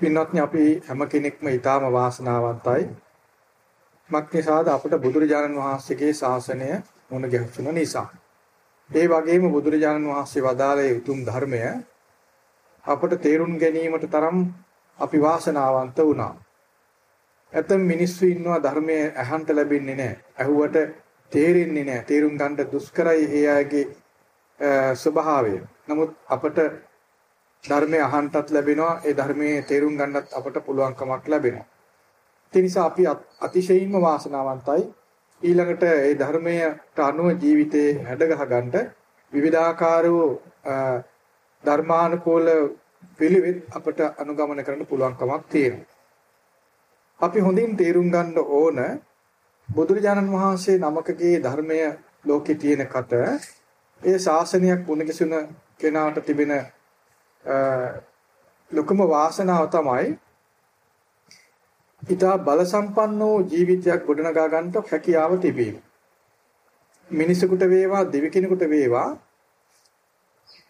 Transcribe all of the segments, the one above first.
පින්වත්නි අපි හැම කෙනෙක්ම ඊටාම වාසනාවන්තයි. මක්නිසාද අපට බුදුරජාණන් වහන්සේගේ ශාසනය මුණ ගැහුණු නිසා. ඒ වගේම බුදුරජාණන් වහන්සේ වදාළේ උතුම් ධර්මය අපට තේරුම් ගැනීමට තරම් අපි වාසනාවන්ත වුණා. ඇතම් මිනිස්සු ඉන්නවා ධර්මයේ අහන්න ලැබෙන්නේ නැහැ. අහුවට තේරෙන්නේ නැහැ. තේරුම් ගන්න දුෂ්කරයි ඒ අයගේ ස්වභාවය. නමුත් අපට ධර්මය අහන්නත් ලැබෙනවා. ඒ ධර්මයේ තේරුම් ගන්නත් අපට පුළුවන්කමක් ලැබෙනවා. ඒ නිසා අපි අතිශයින්ම වාසනාවන්තයි. ඊළඟට ඒ ධර්මයට අනුව ජීවිතේ හැඩගහ ගන්නට විවිධාකාර වූ ධර්මානුකූල පිළිවෙත් අපට අනුගමනය කරන්න පුළුවන්කමක් තියෙනවා. අපි හොඳින් තේරුම් ගන්න ඕන බුදුරජාණන් වහන්සේ නමකගේ ධර්මය ලෝකේ තියෙනකට ඒ ශාසනයක් මුණගැසුන කෙනාට තිබෙන ලොකුම වාසනාව තමයි ඊට බල සම්පන්න වූ ජීවිතයක් ගොඩනගා ගන්නට හැකියාව තිබීම. මිනිසෙකුට වේවා දෙවි කෙනෙකුට වේවා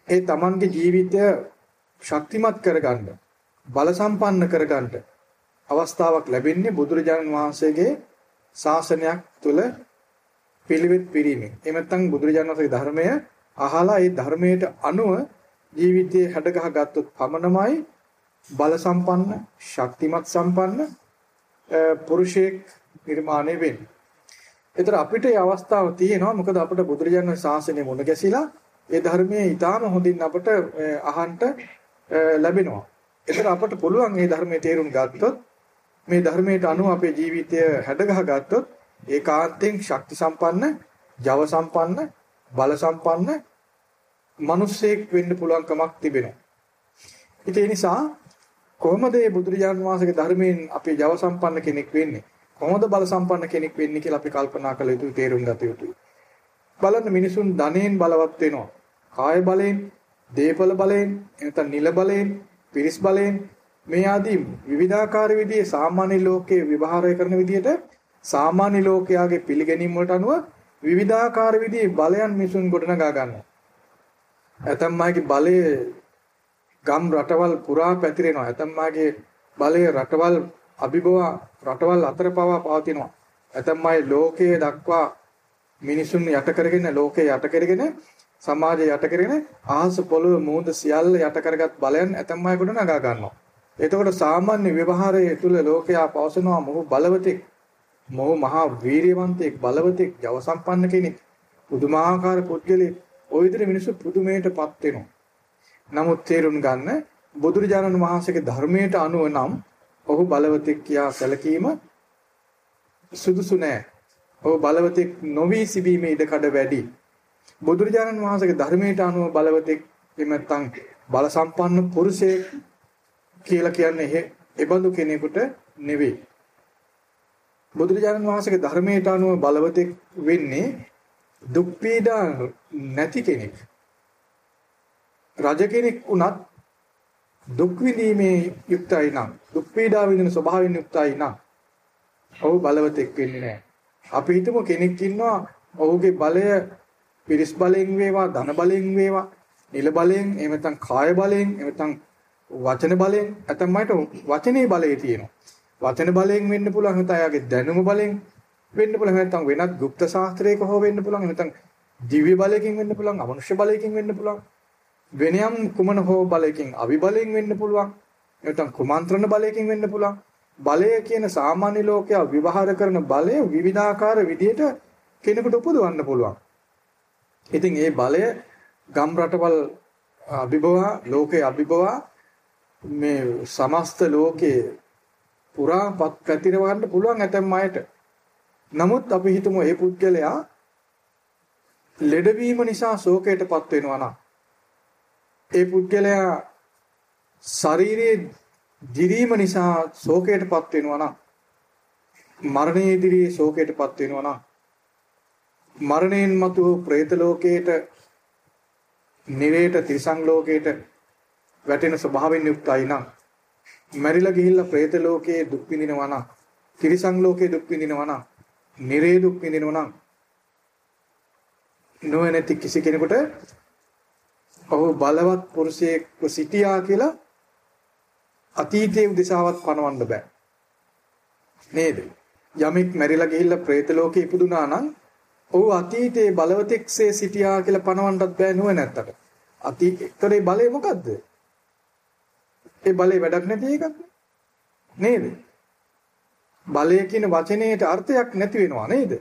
ඒ Tamanගේ ජීවිතය ශක්තිමත් කරගන්න බල සම්පන්න කරගන්න අවස්ථාවක් ලැබෙන්නේ බුදුරජාණන් වහන්සේගේ ශාසනයක් තුළ පිළිවෙත් පිරීමෙන්. එහෙම නැත්නම් බුදුරජාණන් වහන්සේගේ ධර්මය අහලා ඒ ධර්මයට අනුව ජීවිතයේ හැඩගහ ගත්තොත් පමණමයි බල සම්පන්න ශක්තිමත් සම්පන්න පුරුෂයෙක් නිර්මාණය වෙන්නේ. ඒතර අපිට මේ අවස්ථාව තියෙනවා මොකද අපිට බුදුරජාණන් ශාසනය මුණ ගැසිලා ඒ ධර්මයේ ඊටාම හොඳින් අපිට අහන්න ලැබෙනවා. ඒතර අපිට පුළුවන් මේ ධර්මයේ තේරුම් ගත්තොත් මේ ධර්මයට අනුව අපේ ජීවිතය හැඩගහ ගත්තොත් ඒකාන්තයෙන් ශක්ති සම්පන්න, ජව සම්පන්න, බල සම්පන්න මිනිස්සෙක් වෙන්න පුළුවන්කමක් තිබෙනවා. ඒ නිසා කොහොමද මේ බුදුරජාණන් වහන්සේගේ ධර්මයෙන් අපි ජව සම්පන්න කෙනෙක් වෙන්නේ? කොහොමද බල සම්පන්න කෙනෙක් වෙන්නේ කියලා අපි කල්පනා කළ යුතුයි තේරුම් ගත යුතුයි. බලන්න මිනිසුන් ධනෙන් බලවත් වෙනවා. කාය බලයෙන්, දේපල බලයෙන්, එනතන නිල බලයෙන්, පිරිස් බලයෙන් මේ ආදී විවිධාකාර විදිහේ සාමාන්‍ය ලෝකයේ විවහාරය කරන විදිහට සාමාන්‍ය ලෝකයාගේ පිළිගැනීම් වලට අනුව විවිධාකාර විදිහේ බලයන් මිනිසුන් ගොඩනගා ගන්නවා. ඇතම් අයගේ බලය ගම් රටවල් පුරා පැතිරෙනවා. ඇතම් අයගේ බලය රටවල් අභිබව රටවල් අතර පවා පවතිනවා. ඇතම් අය ලෝකයේ දක්වා මිනිසුන් යට කරගෙන ලෝකේ යට කරගෙන සමාජය යට කරගෙන ආහස පොළොව මූද සියල්ල යට කරගත් බලයන් ඇතම් අය කොට නගා ගන්නවා. එතකොට සාමාන්‍ය ව්‍යවහාරයේ තුල ලෝකයා පවසනවා මොහු බලවතෙක් මොහු මහා වීරියවන්තයෙක් බලවතෙක් ජව සම්පන්න කෙනෙක් පුදුමාකාර පුද්ගලෙක් ওই විදිහට මිනිස්සු පුදුමයටපත් වෙනවා. නමුත් තේරුම් ගන්න බුදුරජාණන් වහන්සේගේ ධර්මයට අනුව නම් ඔහු බලවතෙක් කියා සැලකීම සුදුසු නෑ. ඔහු බලවතෙක් නොවි සිබීමේ ඉඩකඩ වැඩි. බුදුරජාණන් වහන්සේගේ ධර්මයට අනුව බලවතෙක් එහෙම නැත්නම් බල සම්පන්න පුරුෂයෙක් කියලා කියන්නේ එබඳු කෙනෙකුට නෙවෙයි. බුදුරජාණන් වහන්සේගේ ධර්මයට අනුව බලවතෙක් වෙන්නේ දුක් පීඩා නැති කෙනෙක් රජ කෙනෙක් වුණත් දුක් විඳීමේ යුක්තයි නම් දුක් පීඩා විඳින ස්වභාවයෙන් යුක්තයි නම් ඔහු බලවතෙක් වෙන්නේ නැහැ. අපි හිතමු කෙනෙක් ඉන්නවා ඔහුගේ බලය පිරිස් බලයෙන් වේවා ධන බලයෙන් වේවා නිල බලයෙන් එහෙම නැත්නම් කාය බලයෙන් එහෙම නැත්නම් වචන බලයෙන් නැත්නම් මයිට වචනේ බලය තියෙනවා. වචන බලයෙන් වෙන්න පුළුවන් නැත්නම් එයාගේ දැනුම බලයෙන් වෙන්න පුළුවන් නැත්නම් වෙනත් গুপ্ত ශාස්ත්‍රයක හෝ වෙන්න පුළුවන් නැත්නම් දිව්‍ය බලයකින් වෙන්න පුළුවන් අමනුෂ්‍ය බලයකින් වෙන්න පුළුවන් වෙනයම් කුමන හෝ බලයකින් අවිබලයෙන් වෙන්න පුළුවන් නැත්නම් කුමන්ත්‍රණ බලයකින් වෙන්න පුළුවන් බලය කියන සාමාන්‍ය ලෝකයා විවහාර කරන බලය විවිධාකාර විදිහට කෙනෙකුට උපදවන්න පුළුවන් ඉතින් ඒ බලය ගම් රටවල් අභිබවා ලෝකේ අභිබවා මේ සමස්ත ලෝකේ පුරා පත් පැතිරවන්න පුළුවන් ඇතැම් අයට නමුත් අපි හිතමු ඒ පුද්ගලයා ලෙඩවීම නිසා ශෝකයටපත් වෙනවා නම් ඒ පුද්ගලයා ශාරීරියේ දිරීම නිසා ශෝකයටපත් වෙනවා නම් මරණය ඉදිරියේ ශෝකයටපත් වෙනවා නම් මරණයෙන් මතු ප්‍රේත ලෝකයට නිරේට තිරිසන් ලෝකයට වැටෙන ස්වභාවයෙන් යුක්තයි නම් මැරිලා ගිහිල්ලා പ്രേත ලෝකයේ දුක් විඳිනවා නම් තිරිසන් ලෝකයේ දුක් විඳිනවා නම් නිරේ දුක් විඳිනවා නම් නොවැනති කිසි කෙනෙකුට ඔහු බලවත් පුරුෂයෙක්ව සිටියා කියලා අතීතයේ උදෙසාවත් පණවන්න බෑ. නේද? යමෙක් මැරිලා ගිහිල්ලා പ്രേත ලෝකේ ඉපදුනා නම් ඔහු අතීතයේ බලවතෙක්සේ සිටියා කියලා පණවන්නත් බෑ නුව නැත්තට. අතීතේ බලය මොකද්ද? ඒ බලේ වැඩක් නැති එකක් නේද? බලය කියන වචනේට අර්ථයක් නැති වෙනවා නේද?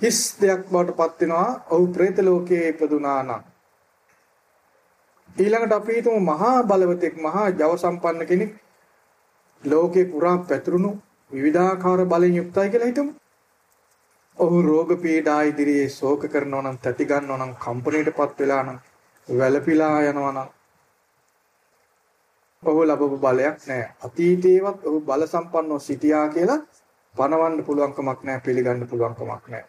හිස් දෙයක් බවට පත් වෙනවා ඔහු പ്രേත ලෝකයේ ඉපදුනා නම්. ඊළඟට අපි හිතමු මහා බලවතෙක් මහා ජව සම්පන්න කෙනෙක් ලෝකේ පුරා පැතුරුණු විවිධාකාර බලෙන් යුක්තයි කියලා හිතමු. ඔහු රෝග පීඩා ඉදිරියේ ශෝක කරනවා නම් තැති ගන්නවා නම් කම්පණයටපත් වෙලා නම් වැළපිලා යනවා නම් ඔහු ලැබපු බලයක් නැහැ. අතීතේවත් ඔහු බල සම්පන්නව සිටියා කියලා පණවන්න පුළුවන් කමක් නැහැ, පිළිගන්න පුළුවන් කමක් නැහැ.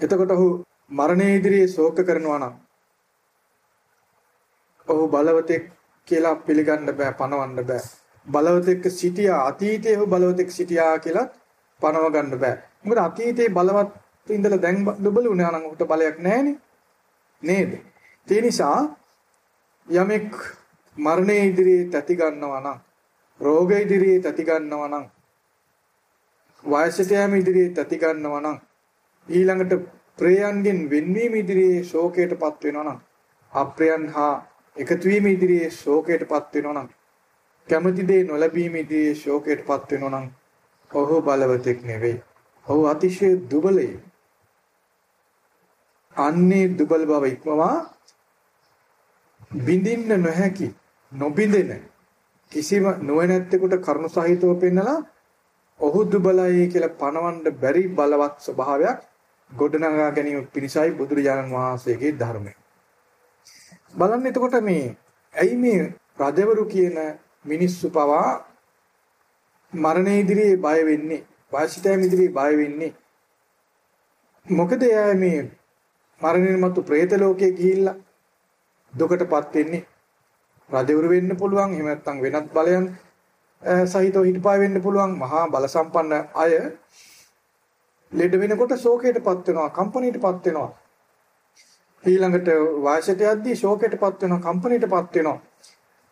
එතකොට ඔහු මරණය ඉදිරියේ ශෝක කරනවා නම් ඔහු බලවතෙක් කියලා පිළිගන්න බෑ, පණවන්න බෑ. බලවතෙක් සිටියා අතීතයේ ඔහු බලවතෙක් සිටියා කියලා පණව ගන්න බෑ. මොකද අතීතයේ බලවත් ඉඳලා දැන් දුබල වුණා නම් ඔහුට බලයක් නැහැනේ. නේද? ඒ නිසා යමෙක් මරණය ඉදිරියේ තැති ගන්නවා නම් රෝග ඉදිරියේ තැති ගන්නවා නම් වයසට යෑම ඉදිරියේ තැති ගන්නවා නම් ඊළඟට ප්‍රේයන්ගෙන් වෙන්වීම ඉදිරියේ ශෝකයටපත් වෙනවා නම් අප්‍රයන් හා එකතු වීම ඉදිරියේ ශෝකයටපත් වෙනවා නම් කැමැති දේ නොලැබීම ඉදිරියේ ශෝකයටපත් වෙනවා නම් ඔහු බලවතෙක් නෙවෙයි. ඔහු අතිශය දුබලයි. අන්නේ දුබල බව ඉක්මවා බිඳින්න නොහැකි නොබිඳෙන. කිසිම නොවැනැත්තෙකුට කරුණ සහිතව පෙන්නලා ඔහු දුබලයි කියලා පණවන්න බැරි බලවත් ස්වභාවයක් ගොඩනගා ගැනීම පිණිසයි බුදුරජාණන් වහන්සේගේ ධර්මය. බලන්න එතකොට මේ ඇයි මේ රජවරු කියන මිනිස්සු පවා මරණය ඉදිරියේ බය වෙන්නේ වාසිතයන් ඉදිරියේ බය වෙන්නේ? මොකද එයා මේ මරණයන් මතු പ്രേත ලෝකයේ ගිහිල්ලා දුකටපත් වෙන්නේ? රජවරු වෙන්න පුළුවන් එහෙම නැත්නම් වෙනත් බලයන් සහිතව හිටපා වෙන්න පුළුවන් මහා බල සම්පන්න අය ලෙඩ වෙනකොට ශෝකයටපත් වෙනවා කම්පණයටපත් වෙනවා. ඊළඟට වාසයට යද්දී ශෝකයටපත් වෙනවා කම්පණයටපත් වෙනවා.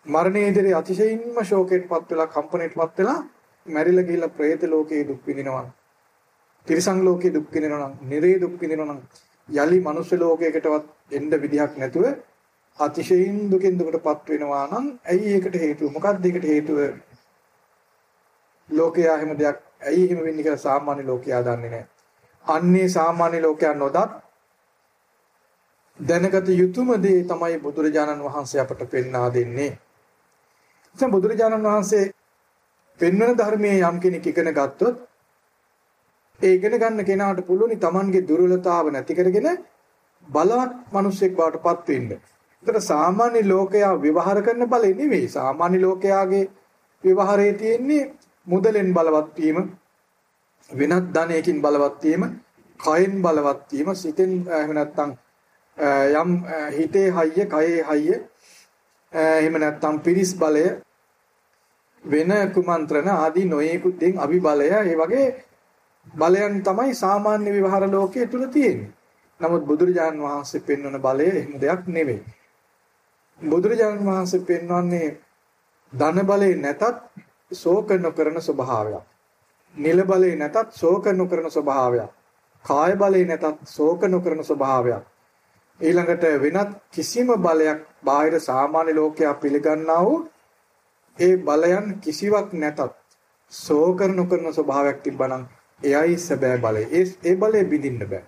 මරණයේ ඉදිරියේ අතිශයින්ම ශෝකයටපත් වෙලා කම්පණයටපත් වෙලා මැරිලා ගිහිල්ලා പ്രേත ලෝකයේ දුක් විඳිනවා. තිරිසන් ලෝකයේ දුක් විඳිනවා නම් නිරේ දුක් විඳිනවා නම් යලි මනුස්ස ලෝකයකටවත් එන්න විදිහක් නැතුව අතිශයින් දුකින් දුකටපත් වෙනවා නම් ඇයි ඒකට හේතුව මොකක්ද ඒකට හේතුව ලෝකයා හැම දෙයක් ඇයි එහෙම වෙන්නේ කියලා සාමාන්‍ය ලෝකයා දන්නේ නැහැ. අන්නේ සාමාන්‍ය ලෝකයා නොදත් දැනගත යුතුම දේ තමයි බුදුරජාණන් වහන්සේ අපට පෙන්වා දෙන්නේ. දැන් බුදුරජාණන් වහන්සේ පෙන්වන ධර්මයේ යම් කෙනෙක් ඉගෙන ගත්තොත් ඒ ඉගෙන ගන්න කෙනාට පුළුවනි Tamanගේ දුර්වලතාව නැති කරගෙන බලවත් මිනිසෙක් බවට පත් වෙන්න. ඒතර සාමාන්‍ය ලෝකයා විවහාර කරන බලේ නෙවෙයි. සාමාන්‍ය ලෝකයාගේ විවහාරයේ තියෙන්නේ මුදලෙන් බලවත් වීම, වෙනත් ධනයකින් බලවත් වීම, කයෙන් බලවත් වීම, සිතෙන් එහෙම නැත්නම් යම් හිතේ හයිය, කයේ හයිය, එහෙම නැත්නම් පිරිස් බලය වෙන කුමන්ත්‍රණ ආදී නොයෙකුත් දෙන් අභිබලය ඒ වගේ බලයන් තමයි සාමාන්‍ය විවහාර ලෝකයේ තුල තියෙන්නේ. නමුත් බුදුරජාන් වහන්සේ පෙන්වන බලය එහෙම දෙයක් නෙවෙයි. බුදුරජාණන් වහන්සේ පෙන්වන්නේ ධන බලේ නැතත් ශෝක නොකරන ස්වභාවයක්. නිල බලේ නැතත් ශෝක නොකරන ස්වභාවයක්. කාය බලේ නැතත් ශෝක නොකරන ස්වභාවයක්. ඊළඟට වෙනත් කිසිම බලයක් බාහිර සාමාන්‍ය ලෝකයා පිළිගන්නා වූ ඒ බලයන් කිසිවක් නැතත් ශෝක නොකරන ස්වභාවයක් තිබ්බනම් එයයි සැබෑ බලය. ඒ ඒ බලය බිඳින්න බෑ.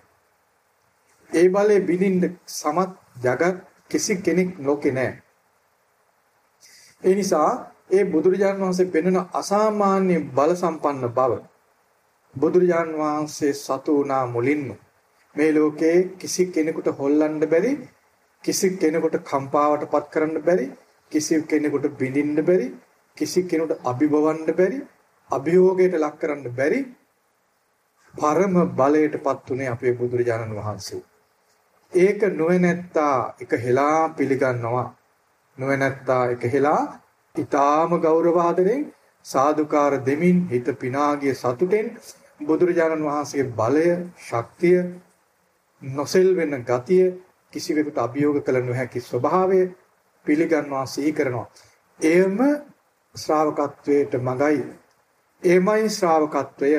ඒ බලය බිඳින්න සමත් జగත් කිසි කෙනෙක් ලෝකේ නැහැ. ඒ නිසා ඒ බුදුරජාන් වහන්සේ පෙන්වන අසාමාන්‍ය බල සම්පන්න බව බුදුරජාන් වහන්සේ සතු වුණා මුලින්ම මේ ලෝකේ කිසි කෙනෙකුට හොල්ලන්න බැරි කිසි කෙනෙකුට කම්පාවටපත් කරන්න බැරි කිසි කෙනෙකුට බිඳින්න බැරි කිසි කෙනෙකුට අභිභවන්න බැරි අභියෝගයට ලක් කරන්න බැරි පරම බලයටපත් උනේ අපේ බුදුරජාණන් වහන්සේ ඒක නොවැනැත්තා එක හෙලා පිළිගන්නවා. නොවැනැත්තා එක හෙලා ඊටාම ගෞරව ආදරෙන් සාදුකාර දෙමින් හිත පිනාගිය සතුටෙන් බුදුරජාණන් වහන්සේගේ බලය, ශක්තිය, නොසෙල් වෙන ගතිය, කිසිවෙකුට අභියෝග කළ නොහැකි ස්වභාවය පිළිගන්නවා සිහි කරනවා. එයම ශ්‍රාවකත්වයට මගයි. එමයි ශ්‍රාවකත්වය.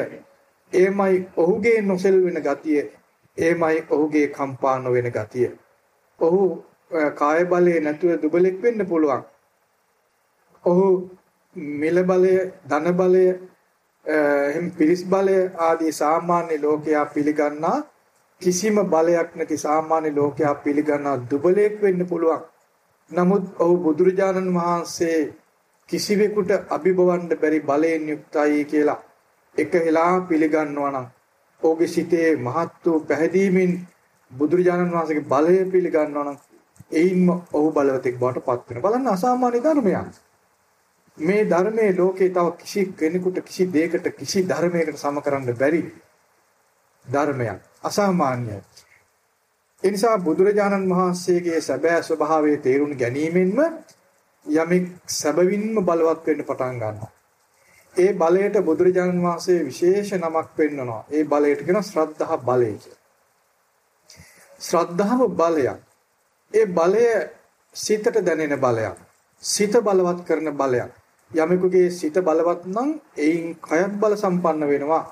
එමයි ඔහුගේ නොසෙල් වෙන ගතිය. එමයි ඔහුගේ කම්පා නොවන ගතිය. ඔහු කාය බලය නැතුව දුබලෙක් වෙන්න පුළුවන්. ඔහු මිල බලය, ධන බලය, එහෙම පිරිස් බලය ආදී සාමාන්‍ය ලෝකයා පිළිගන්නා කිසිම බලයක් නැති සාමාන්‍ය ලෝකයා පිළිගන්නා දුබලෙක් වෙන්න පුළුවන්. නමුත් ඔහු බුදුරජාණන් වහන්සේ කිසිවෙකුට අභිබවන්න බැරි බලයෙන් යුක්තයි කියලා එක හිලා පිළිගන්නවා නම් ඔහුගේ සිතේ මහත් වූ පැහැදීමෙන් බුදුරජාණන් වහන්සේගේ බලය පිළිගන්නවා නම් එයින්ම ඔහු බලවතෙක් බවට පත් වෙනවා. බලන්න අසාමාන්‍ය ධර්මයක්. මේ ධර්මයේ ලෝකේ තව කිසි කෙනෙකුට කිසි දෙයකට කිසි ධර්මයකට සම කරන්න බැරි ධර්මයක්. අසාමාන්‍යයි. ඒ නිසා බුදුරජාණන් වහන්සේගේ සැබෑ ස්වභාවය තේරුම් ගැනීමෙන්ම යමෙක් සැබවින්ම බලවත් වෙන්න පටන් ගන්නවා. ඒ බලයට බුදුරජාණන් වහන්සේ විශේෂ නමක් පෙන්වනවා. ඒ බලයට කියන ශ්‍රද්ධා බලය ශ්‍රද්ධාව බලයක්. ඒ බලය සිතට දැනෙන බලයක්. සිත බලවත් කරන බලයක්. යමෙකුගේ සිත බලවත් නම් එයින් කයත් බල සම්පන්න වෙනවා.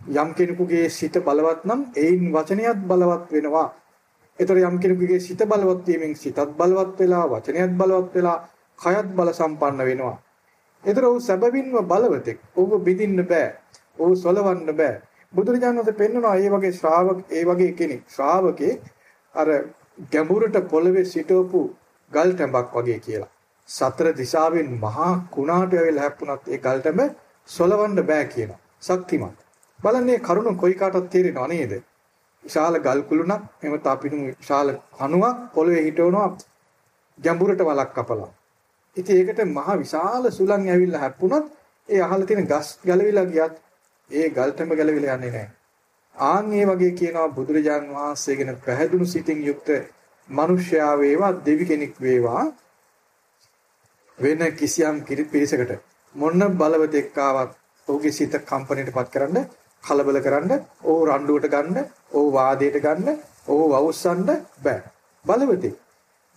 යම් කෙනෙකුගේ සිත බලවත් නම් එයින් වචනයත් බලවත් වෙනවා. ඒතර යම් කෙනෙකුගේ සිත බලවත් වීමෙන් සිතත් බලවත් වෙලා වචනයත් බලවත් වෙලා කයත් බල සම්පන්න වෙනවා. ඒතර ඔහු සැබවින්ම බලවතෙක්. ඔහු බිඳින්න බෑ. ඔහු සොලවන්න බෑ. බුදුරජාණන් වහන්සේ පෙන්වනවා මේ වගේ ශ්‍රාවක ඒ වගේ කෙනෙක් ශ්‍රාවකේ අර ගැඹුරට පොළවේ සිටවපු ගල් ටැඹක් වගේ කියලා. සතර දිශාවෙන් මහා කුණාට වෙලා හැප්පුණත් ඒ ගල් ටැඹ සොලවන්න බෑ කියනවා. ශක්තිමත්. බලන්නේ කරුණ කොයි කාටවත් තේරෙනව නේද? විශාල ගල් කුළුණක් එහෙම තාපිනු විශාල කණුවක් පොළවේ හිටවනවා ගැඹුරට වලක් කපලා. ඉතින් ඒකට මහ විශාල සුළං ඇවිල්ලා හැප්පුණොත් ඒ අහල තියෙන ගස් ගැලවිලා ගියත් ඒ ගල්තම ගැලවිලා යන්නේ නැහැ. ආන් ඒ වගේ කියනවා බුදුරජාන් වහන්සේගෙන පැහැදුණු සිතින් යුක්ත මිනිසයා වේවා දෙවි කෙනෙක් වේවා වෙන කිසියම් පිරිසකට මොන බලවතෙක් ආවත් ඔහුගේ සිත කම්පණයටපත් කරන්න කලබල කරන්න, ඕ රණ්ඩුවට ගන්න, ඕ වාදයට ගන්න, ඕ වවුස්සන්න බෑ. බලවතේ.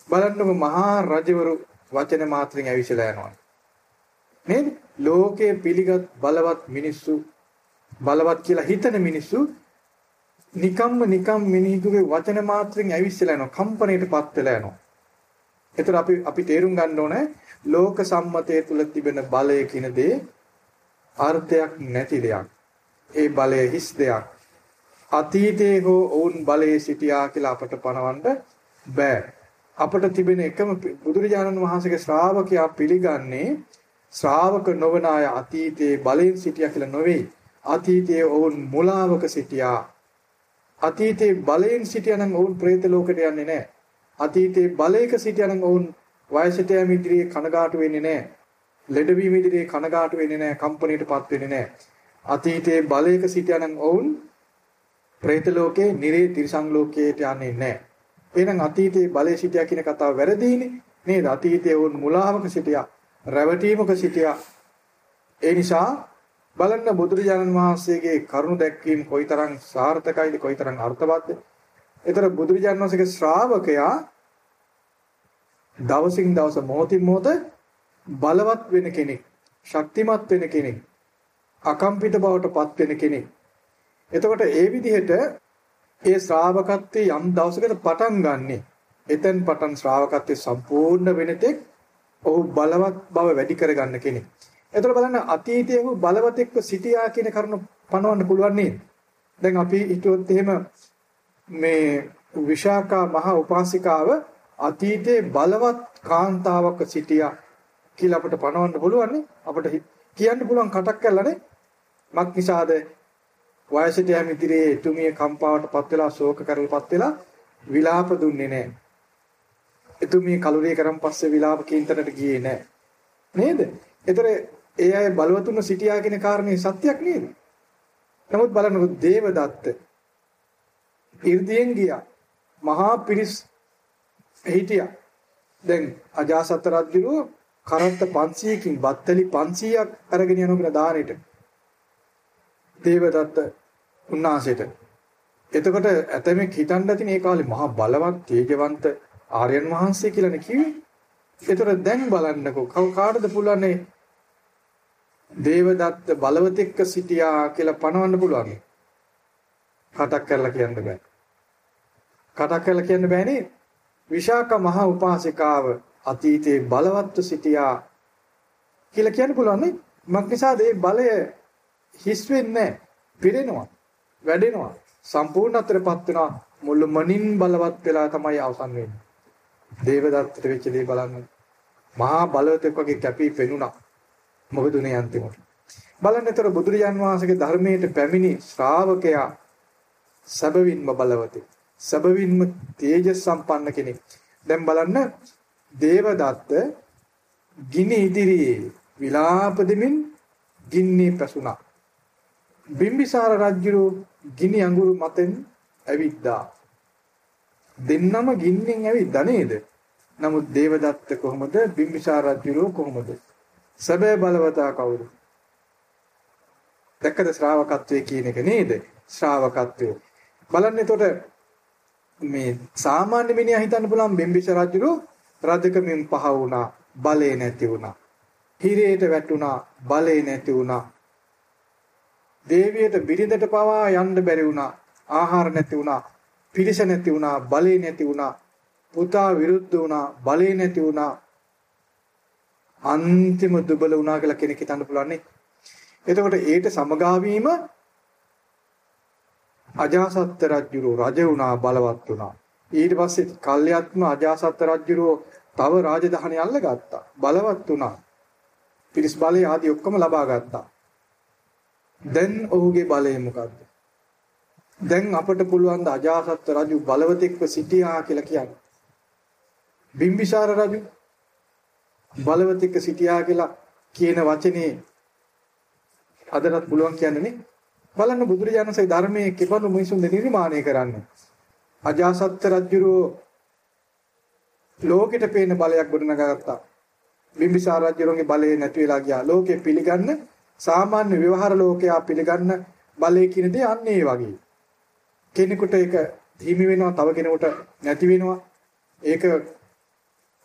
බලන්නකො මහා රජවරු වචන මාත්‍රෙන් ඇවිසලා යනවා. නේද? ලෝකයේ පිළිගත් බලවත් මිනිස්සු බලවත් කියලා හිතන මිනිස්සු නිකම්ම නිකම් මිනිහුගේ වචන මාත්‍රෙන් ඇවිස්සලා යනවා. කම්පණයටපත් වෙලා යනවා. ඒතර අපි අපි තේරුම් ගන්න ඕනේ ලෝක සම්මතය තුල තිබෙන බලය කියන දේ අර්ථයක් නැති දෙයක්. ඒ බලය හිස් දෙයක්. අතීතයේ හෝ වුන් බලයේ සිටියා කියලා අපට පනවන්න බෑ. අපට තිබෙන එකම බුදුරජාණන් වහන්සේගේ ශ්‍රාවකයා පිළිගන්නේ ශ්‍රාවක නොවන අය අතීතයේ බලෙන් සිටියා කියලා නොවේ. අතීතයේ ඔවුන් මුලාවක සිටියා. අතීතයේ බලෙන් සිටියා නම් ඔවුන් പ്രേත ලෝකයට යන්නේ නැහැ. අතීතයේ බලයක සිටියා නම් ඔවුන් වයසට යෑම ඉදිරියේ කනගාටු වෙන්නේ නැහැ. ලෙඩවීම ඉදිරියේ කනගාටු වෙන්නේ නැහැ. කම්පණයටපත් වෙන්නේ නැහැ. අතීතයේ බලයක සිටියා නම් ඔවුන් പ്രേත ලෝකේ, නිරේ තිරිසන් ලෝකයට යන්නේ නැහැ. එහෙනම් අතීතයේ බලයේ සිටියා කියන කතාව වැරදීනේ. නේද? අතීතයේ වුන් මුලාවක සිටියා, රැවටීමක සිටියා. ඒ නිසා බලන්න බුදුරජාණන් වහන්සේගේ කරුණ දැක්වීම කොයිතරම් සාර්ථකයිද කොයිතරම් අර්ථවත්ද? ඒතර බුදුරජාණන් වහන්සේගේ ශ්‍රාවකයා දවසින් දවස මොහොතින් මොහොත බලවත් වෙන කෙනෙක්, ශක්තිමත් වෙන කෙනෙක්. අකම්පිත බවට පත් වෙන කෙනෙක්. එතකොට ඒ විදිහට ඒ ශ්‍රාවකත්වයේ යම් දවසකට පටන් ගන්නෙ. එතෙන් පටන් ශ්‍රාවකත්වයේ සම්පූර්ණ වෙනතෙක් ඔහු බලවත් බව වැඩි කරගන්න කෙනෙක්. එතකොට බලන්න අතීතයේ ඔහු බලවතෙක්ව සිටියා කියන කරුණ පනවන්න පුළුවන් නේද? දැන් අපි හිතුවොත් එහෙම මේ විශාකා මහ උපාසිකාව අතීතයේ බලවත් කාන්තාවක සිටියා කියලා අපිට පනවන්න පුළුවන් නේ? අපිට කියන්න පුළුවන් කටක් කළානේ මක් නිසාද වයසට යම් ඉදිරියේ එතුමිය කම්පාවටපත් වෙලා ශෝක කරලපත් වෙලා විලාප දුන්නේ නැහැ. එතුමිය කලුරිය කරන් පස්සේ විලාප කීන්තරට ගියේ නැහැ. නේද? ඒතර ඒ අය බලවතුන් සිටියා කියන කාරණේ සත්‍යයක් නේද? නමුත් බලන්නකො දේවදත්ත 이르දියෙන් ගියා. මහා පිරිස් හිටියා. දැන් අජාසත් රජුගේ කරත්ත 500කින් බත්තලි 500ක් අරගෙන යනවා කියලා දානෙට. දේවදත්ත උන්වහන්සේට. එතකොට ඇතමෙක් හිතන්න ඇතිනේ ඒ කාලේ මහා බලවත් තේජවන්ත ආර්යයන් වහන්සේ කියලානේ කිව්වේ. ඒතර දැන් බලන්නකෝ කාටද පුළුවන්නේ දේවදත්ත බලවතෙක්ක සිටියා කියලා පනවන්න පුළුවන්. කටක් කරලා කියන්න බෑ. කටක් කරලා කියන්න බෑනේ. විශාක මහ උපාසිකාව අතීතේ බලවත්ව සිටියා කියලා කියන්න පුළුවන් නේ. මක්නිසාද මේ බලය හිස් වෙන්නේ පිරෙනවා. වැඩෙනවා. සම්පූර්ණත්වයටපත් වෙනවා. මුළු මනින් බලවත් වෙලා තමයි අවසන් වෙන්නේ. දේවදත්තට වෙච්ච දේ බලන්න. මහා බලවතෙක් වගේ කැපී පෙනුණා. මොකද උනේ අන්තිමට. බලන්නතර බුදුරජාන් වහන්සේගේ ධර්මයට පැමිණි ශ්‍රාවකයා සබවින්ම බලවතෙක්. සබවින්ම තේජස් සම්පන්න කෙනෙක්. දැන් බලන්න දේවදත්ත ගිනි ඉදිරියේ විලාප දෙමින් ගින්නේ පැසුණා. බිම්බිසාර රජුරු ගිනි අඟුරු මතෙන් ඇවිද්දා. දෙන්නම ගින්නෙන් ඇවිද්දා නේද? නමුත් දේවදත්ත කොහොමද? බිම්බිසාර රජුරු කොහොමද? සැබෑ බලවතා කවුද? දැක්කද ශ්‍රාවකත්වයේ කියන එක නේද? ශ්‍රාවකත්වය. බලන්න එතකොට මේ සාමාන්‍ය මිනිහා හිතන්න පුළුවන් බිම්බිසාර රජුරු රජකමින් පහ වුණා, බලේ නැති වුණා. හිරේට වැටුණා, බලේ නැති වුණා. දේවියට බිරිඳට පවා යන්න බැරි වුණා. ආහාර නැති වුණා. පිරිස නැති වුණා. බලේ නැති වුණා. පුතා විරුද්ධ වුණා. බලේ නැති වුණා. අන්තිම දුබල වුණා කියලා කෙනෙක් හිතන්න පුළුවන් නේ. එතකොට ඒට සමගාමීම අජාසත් රජුරෝ රජ වුණා බලවත් වුණා. ඊට පස්සේ කල්යත්ම අජාසත් රජුරෝ තව රාජධානිය අල්ලගත්තා. බලවත් වුණා. පිරිස් බලය ආදී ඔක්කොම ලබා ගත්තා. දැන් ඔහුගේ බලය මොකද්ද? දැන් අපට පුළුවන් ද අජාසත් රජු බලවතෙක්ව සිටියා කියලා කියන්න. බිම්බිසාර රජු බලවතෙක්ව සිටියා කියලා කියන වචනේ අදටත් පුළුවන් කියන්නේ නේ. බලන්න බුදුරජාණන්සේ ධර්මයේ කෙබඳු මිනිසුන් නිර්මාණය කරන්නේ. අජාසත් රජුරෝ ලෝකෙට පේන බලයක් ගොඩනගාගත්තා. බිම්බිසාර රජුගේ බලය නැති වෙලා ගියා. ලෝකෙ පිළිගන්න සාමාන්‍ය ව්‍යවහාර ලෝකයා පිළිගන්න බලය කියන දේ අන්න ඒ වගේ. කෙනෙකුට ඒක හිමි වෙනවා, තව කෙනෙකුට නැති වෙනවා. ඒක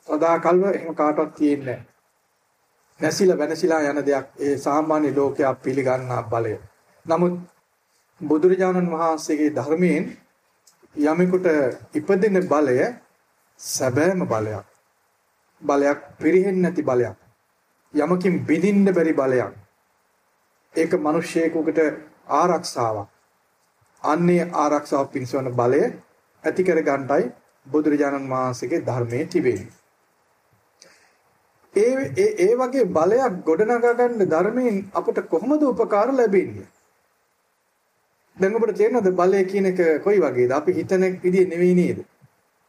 සදාකල්ව එහෙම කාටවත් තියෙන්නේ නැහැ. නැසිලා වෙනසිලා යන දෙයක් ඒ සාමාන්‍ය ලෝකයා පිළිගන්නා බලය. නමුත් බුදුරජාණන් වහන්සේගේ ධර්මයෙන් යමෙකුට ඉපදෙන බලය සැබෑම බලයක්. බලයක් පිරෙහෙන්නේ නැති බලයක්. යමකින් බිඳින්න බැරි බලයක්. ඒක මිනිස්සෙකුට ආරක්ෂාවක්. අන්නේ ආරක්ෂාව පිණිසවන බලය ඇති කර ගන්නටයි බුදුරජාණන් වහන්සේගේ ධර්මයේ තිබෙන්නේ. ඒ ඒ ඒ වගේ බලයක් ගොඩනගා ගන්න ධර්මයෙන් අපට කොහොමද උපකාර ලැබෙන්නේ? දැන් ඔබට තේරෙනවද බලය කියන එක කොයි වගේද? අපි හිතන විදිහ නෙවෙයි නේද?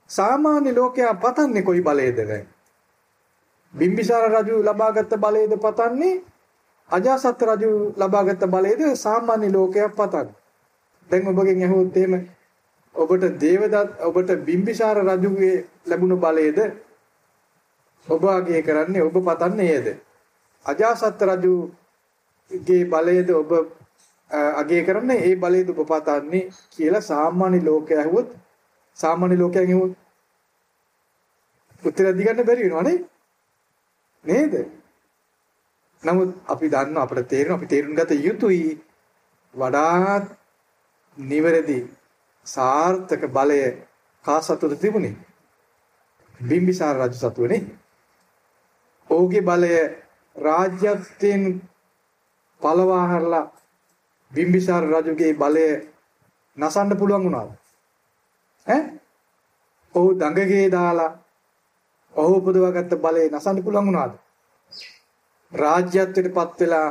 සාමාන්‍ය ලෝකයා පතන්නේ කොයි බලයේද දැන්? බිම්බිසාර රජු ලබාගත් බලයේද පතන්නේ අජාසත් රජු ලබාගත් බලයේද සාමාන්‍ය ලෝකයක් පතන්නේ. දැන් ඔබගෙන් අහුවොත් එහෙම ඔබට දේවදත් ඔබට බිම්බිසාර රජුගේ ලැබුණු බලයේද ඔබ අගය කරන්නේ ඔබ පතන්නේ නේද? අජාසත් රජුගේ බලයේද ඔබ අගය කරන්නේ ඒ බලයේද ඔබ පතන්නේ කියලා සාමාන්‍ය ලෝකයා ඇහුවොත් සාමාන්‍ය ලෝකයන් ඇහුවොත් උත්තර දිගන්න බැරි වෙනවනේ නේද? නමුත් අපි දන්නවා අපිට තේරෙනවා අපි තේරුම් ගත යුතුයි. වඩාත් නිවැරදි සාර්ථක බලය කා සතුට තිබුණේ. බිම්බිසාර රජු සතුවනේ. ඔහුගේ බලය රාජ්‍යත්වයෙන් පළවා හැරලා බිම්බිසාර රජුගේ බලය නසන්න පුළුවන් වුණාද? ඈ? ඔහු දඟගේ දාලා ඔහු උපදවාගත්ත බලය නසන්න පුළුවන් වුණාද? රාජ්‍යත්වයටපත් වෙලා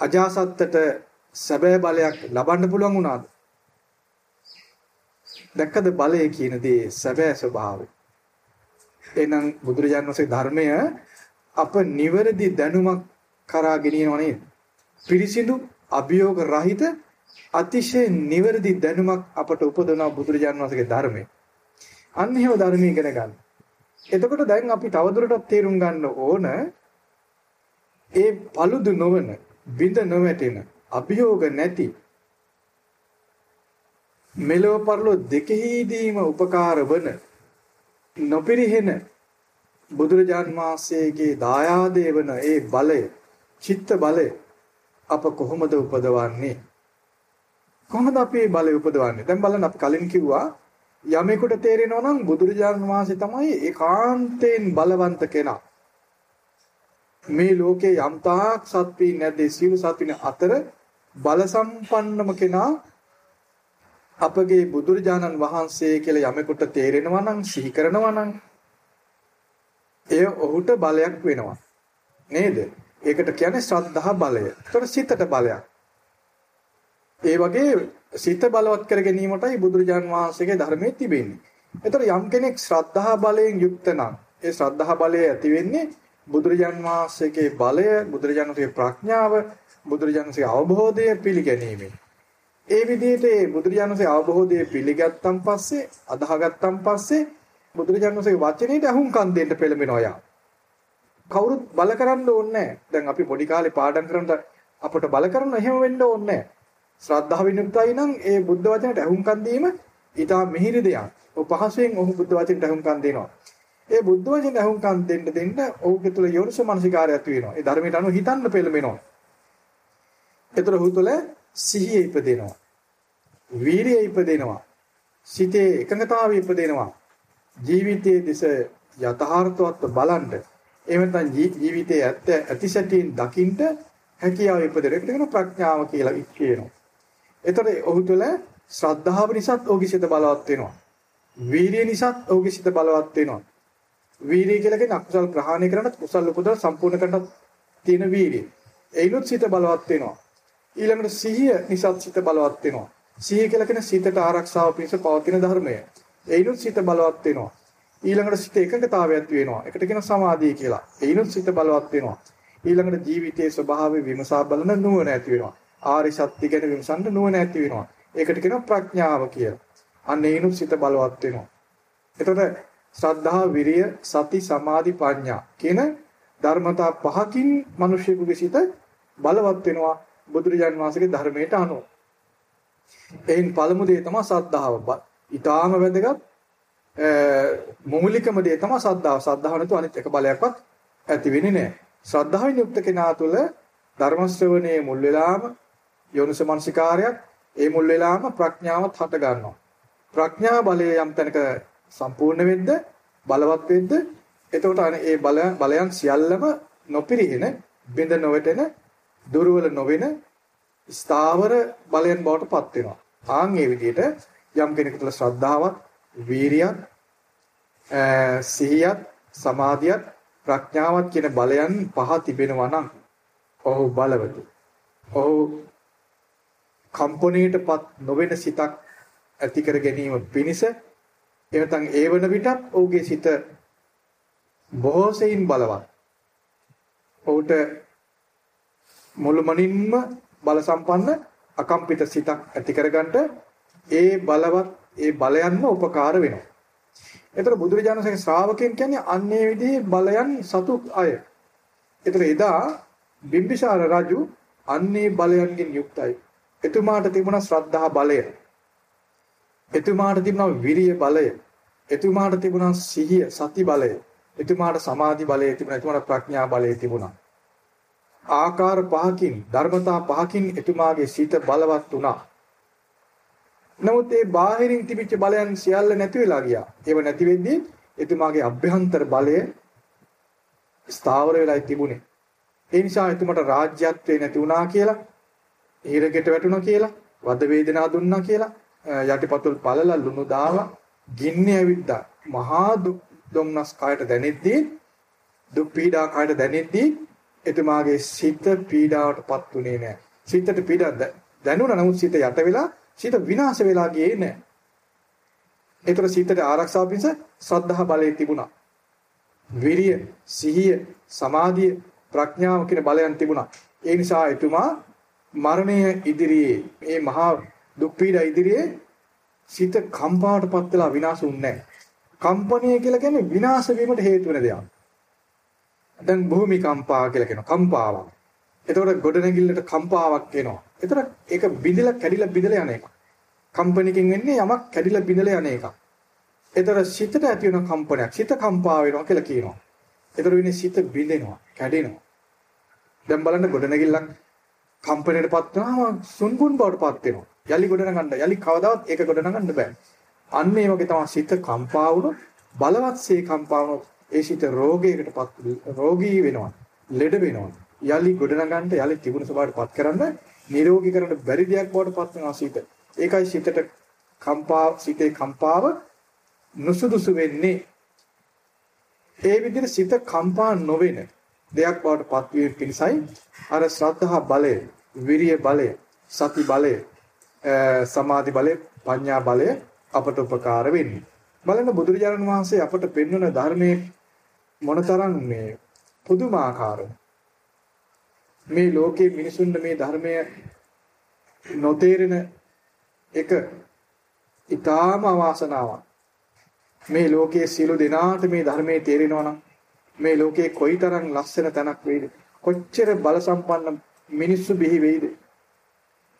අජාසත්තට සැබෑ බලයක් ලබන්න පුළුවන් වුණාද දැක්කද බලය කියන දේ සැබෑ ස්වභාවය එහෙනම් බුදුරජාණන් වහන්සේ ධර්මය අප නිවැරදි දැනුමක් කරා ගෙනියනව නේද? පිරිසිදු අභියෝග රහිත අතිශය නිවැරදි දැනුමක් අපට උපදවන බුදුරජාණන් වහන්සේගේ ධර්මය. අන්න එහෙම ධර්මය ඉගෙන ගන්න. එතකොට දැන් අපි තවදුරටත් තේරුම් ගන්න ඕන ඒ paludu නොවන බිඳ නොවැටෙන අභියෝග නැති මෙලොව පරලොව දෙකෙහිදීම උපකාර වන නොපිරිහෙන බුදුරජාන් වහන්සේගේ දායාදේ වන ඒ බලය චිත්ත බලය අප කොහොමද උපදවන්නේ? කොහොමද අපි බලය උපදවන්නේ? දැන් බලන්න අපි කලින් කිව්වා යමෙකුට තේරෙනවා නම් බුදුරජාණන් වහන්සේ තමයි ඒකාන්තයෙන් බලවන්ත කෙනා. මේ ලෝකේ යම් තාක් සත්වීන් නැද්ද සියලු සත්වින අතර බල සම්පන්නම කෙනා අපගේ බුදුරජාණන් වහන්සේ කියලා යමෙකුට තේරෙනවා නම් සිහි කරනවා නම් එය ඔහුට බලයක් වෙනවා. නේද? ඒකට කියන්නේ ශ්‍රද්ධා බලය. ඒතර සිතට බලයක්. ඒ වගේ සිත බලවත් කර ගැනීමටයි බුදුරජාන් වහන්සේගේ ධර්මයේ තිබෙන්නේ. ඒතර යම් කෙනෙක් ශ්‍රද්ධා බලයෙන් යුක්ත නම් ඒ ශ්‍රද්ධා බලය ඇති වෙන්නේ බුදුරජාන් වහන්සේගේ බලය, බුදුරජාණන්ගේ ප්‍රඥාව, බුදුරජාණන්ගේ අවබෝධය පිළිගැනීමෙන්. ඒ විදිහට ඒ බුදුරජාණන්සේ අවබෝධය පිළිගත්තන් පස්සේ, අදාහගත්තන් පස්සේ බුදුරජාණන්සේ වචනේට අහුම්කම් දෙන්න පෙළඹෙනවා යා. කවුරුත් බල කරන්න ඕනේ දැන් අපි පොඩි කාලේ පාඩම් කරනකොට අපට බල කරන්න එහෙම වෙන්න ඕනේ ශ්‍රද්ධාවෙන් යුක්තයි නම් ඒ බුද්ධ වචනට අහුම්කම් දීම ඊටා මිහිරි දෙයක්. ඔය පහසුවෙන් ඔහු බුද්ධ වචනට අහුම්කම් දෙනවා. ඒ බුද්ධ වචනට අහුම්කම් දෙන්න දෙන්න ඔහුගේ තුල යෝනිස මනසිකාරය ඇති වෙනවා. ඒ ධර්මයට අනුව හිතන්න පෙළඹෙනවා. ඒතර ඔහු තුල සිහිය ඉපදෙනවා. වීරිය ඉපදෙනවා. සිතේ එකඟතාවය ඉපදෙනවා. ජීවිතයේ දෙස යථාර්ථවත් බලන්න එහෙම නැත්නම් ජීවිතයේ ඇත්ත ඇතිසැටින් දකින්න හැකියාව ඉපදෙරෙකට කියන ප්‍රඥාව කියලා කියනවා. එතකොට ඔහු තුළ ශ්‍රද්ධාව නිසාත් ඔහුගේ සිත බලවත් වෙනවා. වීරිය නිසාත් ඔහුගේ සිත බලවත් වෙනවා. වීරිය කියලා කියන්නේ අකුසල් ප්‍රහාණය කරනත් කුසල් උපදව සම්පූර්ණ කරනත් තියෙන වීරිය. ඒනොත් සිත බලවත් වෙනවා. ඊළඟට සිහිය නිසාත් සිත බලවත් වෙනවා. සිහිය කියලා කියන්නේ සිතට ආරක්ෂාව පිණිස පවතින ධර්මය. ඒනොත් සිත බලවත් වෙනවා. ඊළඟට සිත එකඟතාවයක් වෙනවා. ඒකට කියන සමාධිය කියලා. ඒනොත් සිත බලවත් වෙනවා. ඊළඟට ජීවිතයේ ස්වභාවය විමසා බලන නුවණ ඇති වෙනවා. ආරි සත්‍ය ගැන විමසන්න නුවණ ඇති වෙනවා. ඒකට කියනවා ප්‍රඥාව කියලා. අන්න ඒනොත් සිත බලවත් වෙනවා. එතකොට ශ්‍රද්ධා, විරිය, සති, සමාධි, ප්‍රඥා කියන ධර්මතා පහකින් මිනිසෙකුගේ සිත බලවත් වෙනවා බුදුරජාන් වහන්සේගේ ධර්මයට අනුව. එයින් පළමු දේ තමයි ශ්‍රද්ධාව. ඊටාම වැදගත් මූලිකම දේ තමයි ශ්‍රද්ධාව. ශ්‍රද්ධාව නැතුව අනිත් එක බලයක්වත් ඇති වෙන්නේ නැහැ. ශ්‍රද්ධාවෙන් යුක්ත කෙනා තුළ ධර්ම ශ්‍රවණයේ මුල් වෙලාම යෝනිස මනසිකාරයක් ඒ මුල් වෙලාම ප්‍රඥාවත් හට ගන්නවා. ප්‍රඥා බලය යම් තැනක සම්පූර්ණ වෙද්ද බලවත් වෙද්ද එතකොට අනේ ඒ බල බලයන් සියල්ලම නොපිරිහෙන බිඳ නොවැටෙන දුර්වල නොවෙන ස්ථාවර බලයන් බවට පත් වෙනවා. ආන් මේ විදිහට යම් කෙනෙකුට ශ්‍රද්ධාවක්, වීරියක්, සිහියක්, සමාධියක්, ප්‍රඥාවක් කියන බලයන් පහ තිබෙනවා නම් ඔහු බලවතු. ඔහු කම්පණයටපත් නොවන සිතක් ඇති කර ගැනීම පිණිස එනතන් ඒ වන විටත් ඔහුගේ සිත බොහෝ සෙයින් බලවත්. ඔහුට මුළුමනින්ම බල සම්පන්න අකම්පිත සිතක් ඇති කරගන්න ඒ බලවත් ඒ බලයන්ම උපකාර වෙනවා. ඒතර බුදුරජාණන්සේ ශ්‍රාවකයන් කියන්නේ අන්නේ විදිහේ බලයන් සතු අය. ඒතර එදා බිම්බිසාර රජු අන්නේ බලයන්ගෙන් යුක්තයි. එතුමාට තිබුණා ශ්‍රද්ධා බලය. එතුමාට තිබුණා විරිය බලය. එතුමාට තිබුණා සිහිය සති බලය. එතුමාට සමාධි බලය තිබුණා. එතුමාට ප්‍රඥා බලය තිබුණා. ආකාර පහකින් ධර්මතා පහකින් එතුමාගේ සිත බලවත් වුණා. නමුත් ඒ බාහිරින් තිබිච්ච බලයන් සියල්ල නැති වෙලා ගියා. ඒව නැති වෙද්දී එතුමාගේ අභ්‍යන්තර බලය ස්ථාවර වෙලා තිබුණේ. ඒ නිසා එතුමාට රාජ්‍යත්වේ නැති වුණා කියලා හිරගෙට වැටුණා කියලා, වද වේදනා දුන්නා කියලා, යටිපතුල් පළලා ලුණු දාලා ගින්නේ ඇවිද්දා. මහා දුක් දුම්නස් කායට දැනෙද්දී දුක් පීඩා කායට දැනෙද්දී එතුමාගේ සිත පීඩාවටපත් උනේ නැහැ. සිතට පීඩා දැනුණා නමුත් සිත යට වෙලා සිත විනාශ වෙලා ගියේ නැහැ. ඒතර සිතට ආරක්ෂාව පිණිස ශ්‍රද්ධා බලය තිබුණා. විරිය, සිහිය, සමාධිය, ප්‍රඥාව කියන බලයන් තිබුණා. ඒ නිසා එතුමා මරණය ඉදිරියේ මේ මහා දුක් පීඩා ඉදිරියේ සිත කම්පාවටපත් වෙලා විනාශ වුන්නේ කම්පණය කියලා කියන්නේ විනාශ වීමට හේතු වෙන දෙයක්. දැන් භූමි කම්පා කියලා කියනවා කම්පාවක්. එතකොට ගොඩනැගිල්ලට කම්පාවක් එනවා. එතකොට ඒක බිඳලා කැඩිලා බිඳලා යන එක. කම්පණයකින් වෙන්නේ යමක් කැඩිලා බිඳලා යන එක. එතකොට සිතට ඇති වෙන කම්පනයක් සිත කම්පා වෙනවා කියලා කියනවා. එතකොට වෙන්නේ සිත බිඳෙනවා, කැඩෙනවා. දැන් බලන්න ගොඩනැගිල්ලක් කම්පණයටපත් වෙනවා සුන්බුන් බවටපත් වෙනවා. යලි ගොඩනගන්න යලි කවදාවත් ඒක ගොඩනගන්න බෑ. අන්න ඒ වගේ තමයි සිත කම්පා වුණොත් බලවත්සේ කම්පා වුණොත් ඒ සිත රෝගයකටපත් රෝගී වෙනවා. ලෙඩ වෙනවා. යලි ගොඩනගන්න යලි තිබුණු ස්වභාවයටපත් කරන්න නිරෝගී කරන්න බැරි දෙයක් බවටපත් වෙනවා සිත. ඒකයි සිතට කම්පා සිතේ කම්පාව නුසුදුසු වෙන්නේ. ඒ විදිහට සිත කම්පා නොවෙන දෙයක් බවට පත්වීම පිණිසයි අර ශ්‍රද්ධා බලය, විරිය බලය, සති බලය, සමාධි බලය, ප්‍රඥා බලය අපට උපකාර වෙන්නේ. බලන්න බුදුරජාණන් වහන්සේ අපට පෙන්වන ධර්මයේ මොනතරම් මේ පුදුමාකාරද මේ ලෝකේ මිනිසුන්ට මේ ධර්මය නොතේරෙන එක ඊටාම අවාසනාවක්. මේ ලෝකයේ සියලු දෙනාට මේ ධර්මයේ තේරෙනවා නම් මේ ලෝකේ කොයිතරම් ලස්සන තැනක් වේද කොච්චර බල සම්පන්න මිනිස්සු බිහි වේද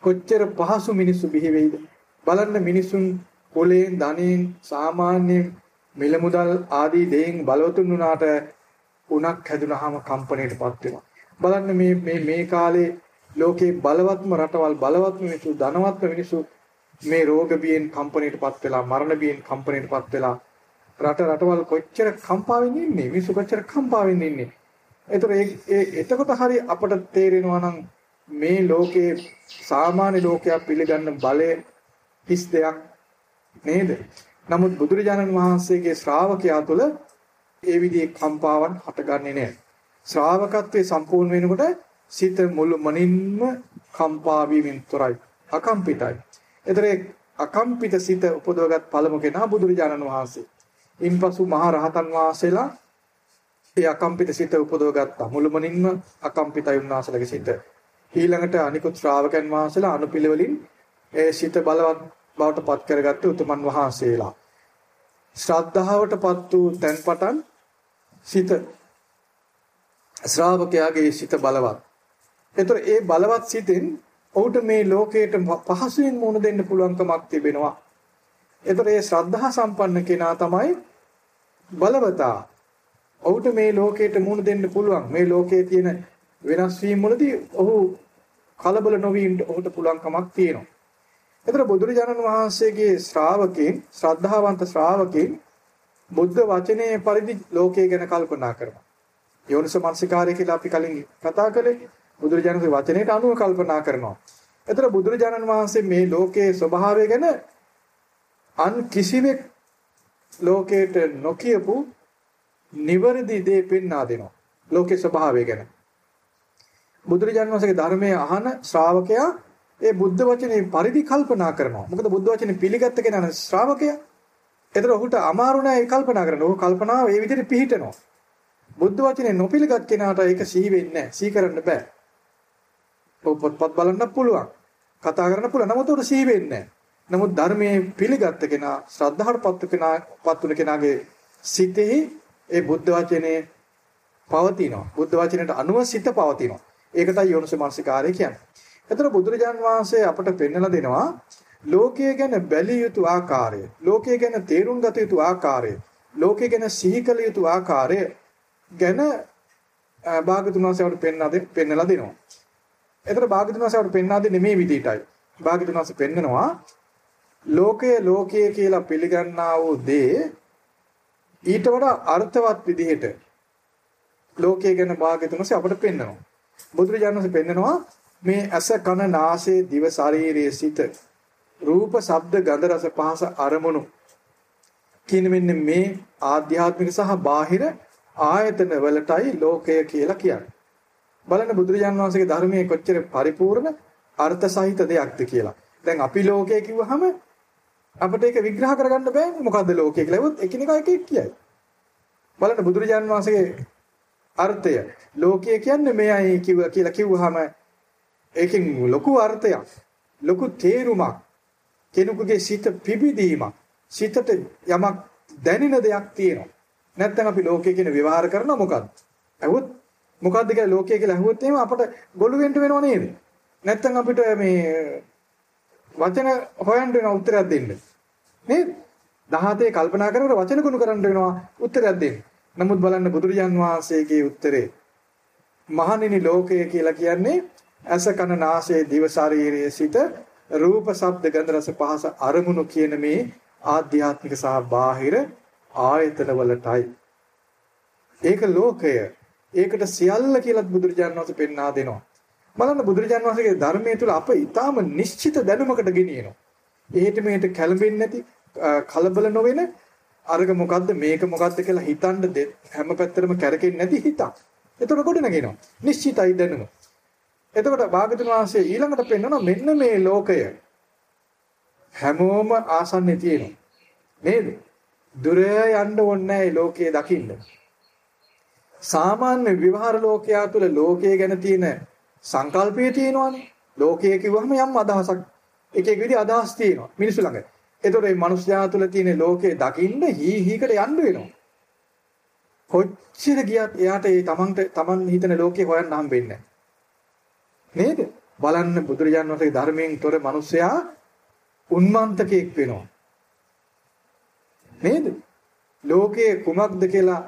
කොච්චර පහසු මිනිස්සු බිහි වේද බලන්න මිනිසුන් කොලෙන් ධනෙන් සාමාන්‍ය මිල මුදල් ආදී දේෙන් බලවතුන් වුණාට උණක් හැදුනහම කම්පණයටපත් වෙනවා. බලන්න මේ මේ මේ කාලේ ලෝකේ බලවත්ම රටවල් බලවත්ම මිනිස්සු ධනවත්ම මිනිස්සු මේ රෝග බියෙන් කම්පණයටපත් වෙලා මරණ බියෙන් කම්පණයටපත් වෙලා රට රටවල් කොච්චර කම්පාවෙන් ඉන්නේ? මිනිස්සු කොච්චර කම්පාවෙන් ඉන්නේ? ඒතර ඒ එතකොට හරි අපට තේරෙනවා නම් මේ ලෝකේ සාමාන්‍ය ලෝකයක් පිළිගන්න බලය හිස් දෙයක් නේද නමුත් බුදුරජාණන් වහන්සේගේ ශ්‍රාවකයා තුළ ඒ විදිහේ කම්පාවන් හටගන්නේ නැහැ ශ්‍රාවකත්වයේ සම්පූර්ණ වෙනකොට සිත මුළු මනින්ම කම්පා වීමෙන් තොරයි අකම්පිතයි. ඒතර අකම්පිත සිත උපදවගත් පළමු කෙනා බුදුරජාණන් වහන්සේ. ඉන්පසු මහා රහතන් වහන්සේලා ඒ අකම්පිත සිත උපදව ගත්තා. මුළුමනින්ම අකම්පිතයි උන්වහන්සේලාගේ සිත. ඊළඟට අනිකුත් ශ්‍රාවකයන් වහන්සේලා අනුපිළිවෙලින් ඒ සිත බලවත් බවට පත් කරගත්ත උතුමන් වහන්සේලා. ශ්‍රද්ධාවටපත් වූ තැන් පටන් සිත ශ්‍රාවකයාගේ සිත බලවත්. ඒතර ඒ බලවත් සිතෙන් ඔහුට මේ ලෝකයට පහසුවෙන් මුහුණ දෙන්න පුළුවන්කමක් තිබෙනවා. එතකොට මේ ශ්‍රද්ධා සම්පන්න කෙනා තමයි බලවතා. ඔහුට මේ ලෝකයට මුහුණ දෙන්න පුළුවන්. මේ ලෝකයේ තියෙන වෙනස් වීම වලදී ඔහු කලබල නොවී ඔහුට පුළුවන්කමක් තියෙනවා. එතකොට බුදුරජාණන් වහන්සේගේ ශ්‍රාවකෙන් ශ්‍රද්ධාවන්ත ශ්‍රාවකෙන් බුද්ධ වචනේ පරිදි ලෝකය ගැන කල්පනා කරනවා. යෝනිස මනසිකාරය කියලා අපි කලින් කතා කළේ බුදුරජාණන්ගේ වචනයට අනුව කල්පනා කරනවා. එතකොට බුදුරජාණන් වහන්සේ මේ ලෝකයේ ස්වභාවය ගැන අන් කිසිවෙක් ලෝකයට නොකියපු නිවැරදි දේ පෙන්වා දෙනවා. ලෝකේ ස්වභාවය ගැන. බුදුරජාණන් වහන්සේගේ ධර්මයේ අහන ශ්‍රාවකයා ඒ බුද්ධ වචනේ පරිදි කල්පනා කරනවා. මොකද බුද්ධ වචනේ පිළිගත්ත කෙනා ශ්‍රාවකයා. ඒතර ඔහුට අමාරු නෑ ඒ කල්පනා කරන්න. ඔහු කල්පනාව ඒ විදිහට පිහිටනවා. බුද්ධ වචනේ නොපිළිගත් කෙනාට ඒක සිහි වෙන්නේ නෑ. සිහි කරන්න බෑ. ඔව් පොත්පත් බලන්න පුළුවන්. කතා කරන්න පුළුවන්. නමුත් උට සිහි වෙන්නේ නෑ. නමුත් ධර්මයේ පිළිගත් කෙනා ශ්‍රද්ධාවටපත් කෙනා පත්තුන කෙනාගේ සිතෙහි ඒ බුද්ධ වචනේ පවතිනවා. බුද්ධ වචනයට අනුව සිත පවතිනවා. ඒකටයි යෝනිසෝ මානසිකාරය කියන්නේ. එතන බුදුරජාන් වහන්සේ අපට පෙන්වලා දෙනවා ලෝකය ගැන බැලිය යුතු ආකාරය, ලෝකය ගැන තේරුම් ගත යුතු ආකාරය, ලෝකය ගැන සිහි කළ යුතු ආකාරය ගැන භාගතුන් වහන්සේ අපට පෙන්වලා දෙනවා. එතන භාගතුන් වහන්සේ අපට පෙන්වා දෙන්නේ මේ විදිහටයි. භාගතුන් වහන්සේ පෙන්නනවා ලෝකය ලෝකය කියලා පිළිගන්නා වූ දේ ඊට වඩා අර්ථවත් විදිහට ලෝකය ගැන භාග්‍යතුන්සේ අපට පෙන්වනවා. බුදුරජාණන් වහන්සේ පෙන්නනවා මේ ඇස කන නාසය දිව ශරීරයේ සිට රූප ශබ්ද ගන්ධ රස පහස අරමුණු කියන මෙන්න මේ ආධ්‍යාත්මික සහ බාහිර ආයතන වලටයි ලෝකය කියලා කියන්නේ. බලන්න බුදුරජාණන් වහන්සේගේ ධර්මයේ කොච්චර පරිපූර්ණ අර්ථ සහිත දෙයක්ද කියලා. දැන් අපි ලෝකය කිව්වහම අපිට ඒක විග්‍රහ කරගන්න බෑනේ මොකද්ද ලෝකය කියලා. ඒවත් එකිනෙකා එක එක කියයි. බලන්න බුදුරජාණන් වහන්සේගේ අර්ථය ලෝකය කියන්නේ මෙයයි කිව්ව කියලා කිව්වහම ඒකෙන් ලොකු අර්ථයක් ලොකු තේරුමක් කෙනෙකුගේ සිත පිබිදීමක් සිතට යමක් දැනෙන දෙයක් තියෙනවා. නැත්නම් අපි ලෝකය කියන විවහාර කරනවා මොකද්ද? අහුවොත් මොකද්ද කියලා ලෝකය කියලා අහුවොත් එහෙම අපට ගොළු වෙන්න වෙනව නේද? නැත්නම් අපිට මේ වචන හොයන්න වෙන උත්තරයක් දෙන්න. නේද? 17 කල්පනා කරනකොට වචන ගුණ කරන්න වෙනවා උත්තරයක් දෙන්න. නමුත් බලන්න බුදුරජාන් වහන්සේගේ උත්තරේ මහණෙනි ලෝකය කියලා කියන්නේ ඇස කන නාසය දිව ශරීරයේ සිට රූප ශබ්ද ගන්ධ රස පහස අරමුණු කියන මේ ආධ්‍යාත්මික සහ බාහිර ආයතන වලටයි. ඒක ලෝකය. ඒකට සියල්ල කියලා බුදුරජාණන් වහන්සේ පෙන්වා දෙනවා. බලන්න බුදුරජාණන් වහන්සේගේ ධර්මයේ තුල අප ඊටාම නිශ්චිත දැනුමකට ගෙනියනවා. එහෙට මෙහෙට කැළඹෙන්නේ නැති කලබල නොවෙන අර්ග මොකද්ද මේක මොකද්ද කියලා හිතන්න හැම පැත්තටම කැරකෙන්නේ නැති හිතක්. එතකොට ගොඩ නැගෙනවා. නිශ්චිතයි දැනුම. එතකොට භාගතුන් වහන්සේ ඊළඟට පෙන්වනවා මෙන්න මේ ලෝකය හැමෝම ආසන්නේ තියෙනවා. නේද? දුර යන්න ඕනේ නැහැ ලෝකයේ දකින්න. සාමාන්‍ය විවහාර ලෝකයා තුළ ලෝකයේ ගැන තියෙන සංකල්පය තියෙනවානේ. ලෝකය කිව්වම යම් අදහසක් එක එක විදිහ අදහස් තියෙනවා මිනිස්සු ළඟ. එතකොට මේ මිනිස්යා තුළ තියෙන ලෝකේ දකින්න හී හීකට යන්න වෙනවා. කොච්චර ගියත් එයාට ඒ තමන්ට තමන් හිතන ලෝකේ හොයන්න හම්බෙන්නේ නේද? බලන්න බුදුරජාණන් වහන්සේගේ ධර්මයෙන් තොර මිනිසයා උන්මන්තකෙක් වෙනවා. නේද? ලෝකයේ කුමක්ද කියලා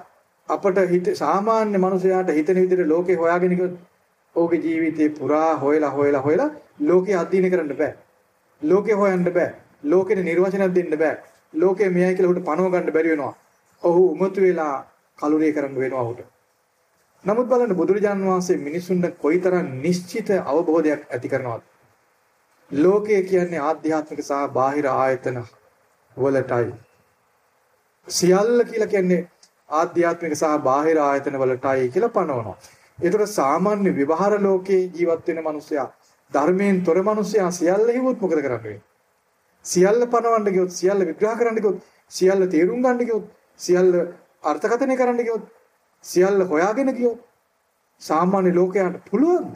අපට හිත සාමාන්‍ය මිනිසයාට හිතෙන විදිහට ලෝකේ හොයාගෙන ගියොත් ඕකේ ජීවිතේ පුරා හොයලා හොයලා හොයලා ලෝකේ අධ්‍යයනය කරන්න බෑ. ලෝකේ හොයන්න බෑ. ලෝකෙට නිර්වචනයක් දෙන්න බෑ. ලෝකේ මෙයයි කියලා උට පණව ගන්න බැරි වෙනවා. ඔහු උමතු වෙලා කලුරිය කරන්න වෙනවා ඔහුට. නමුත් බලන්න බුදුරජාන් වහන්සේ මිනිසුන්ට කොයිතරම් නිශ්චිත අවබෝධයක් ඇති කරනවද? ලෝකය කියන්නේ ආධ්‍යාත්මික සහ බාහිර ආයතන වලටයි. සියල්ල කියලා කියන්නේ ආධ්‍යාත්මික සහ බාහිර ආයතන වලටයි කියලා පනවනවා. ඒතර සාමාන්‍ය විවහාර ලෝකේ ජීවත් වෙන මිනිසයා ධර්මයෙන් තොර මිනිසයා සියල්ල හිවොත් මොකද කරන්නේ? සියල්ල පනවන්න ගියොත් සියල්ල විග්‍රහ කරන්න ගියොත් සියල්ල තේරුම් ගන්න ගියොත් සියල්ල අර්ථකථනය කරන්න ගියොත් සියල්ල හොයාගෙන ගියොත් සාමාන්‍ය ලෝකයට පුළුවන්ද?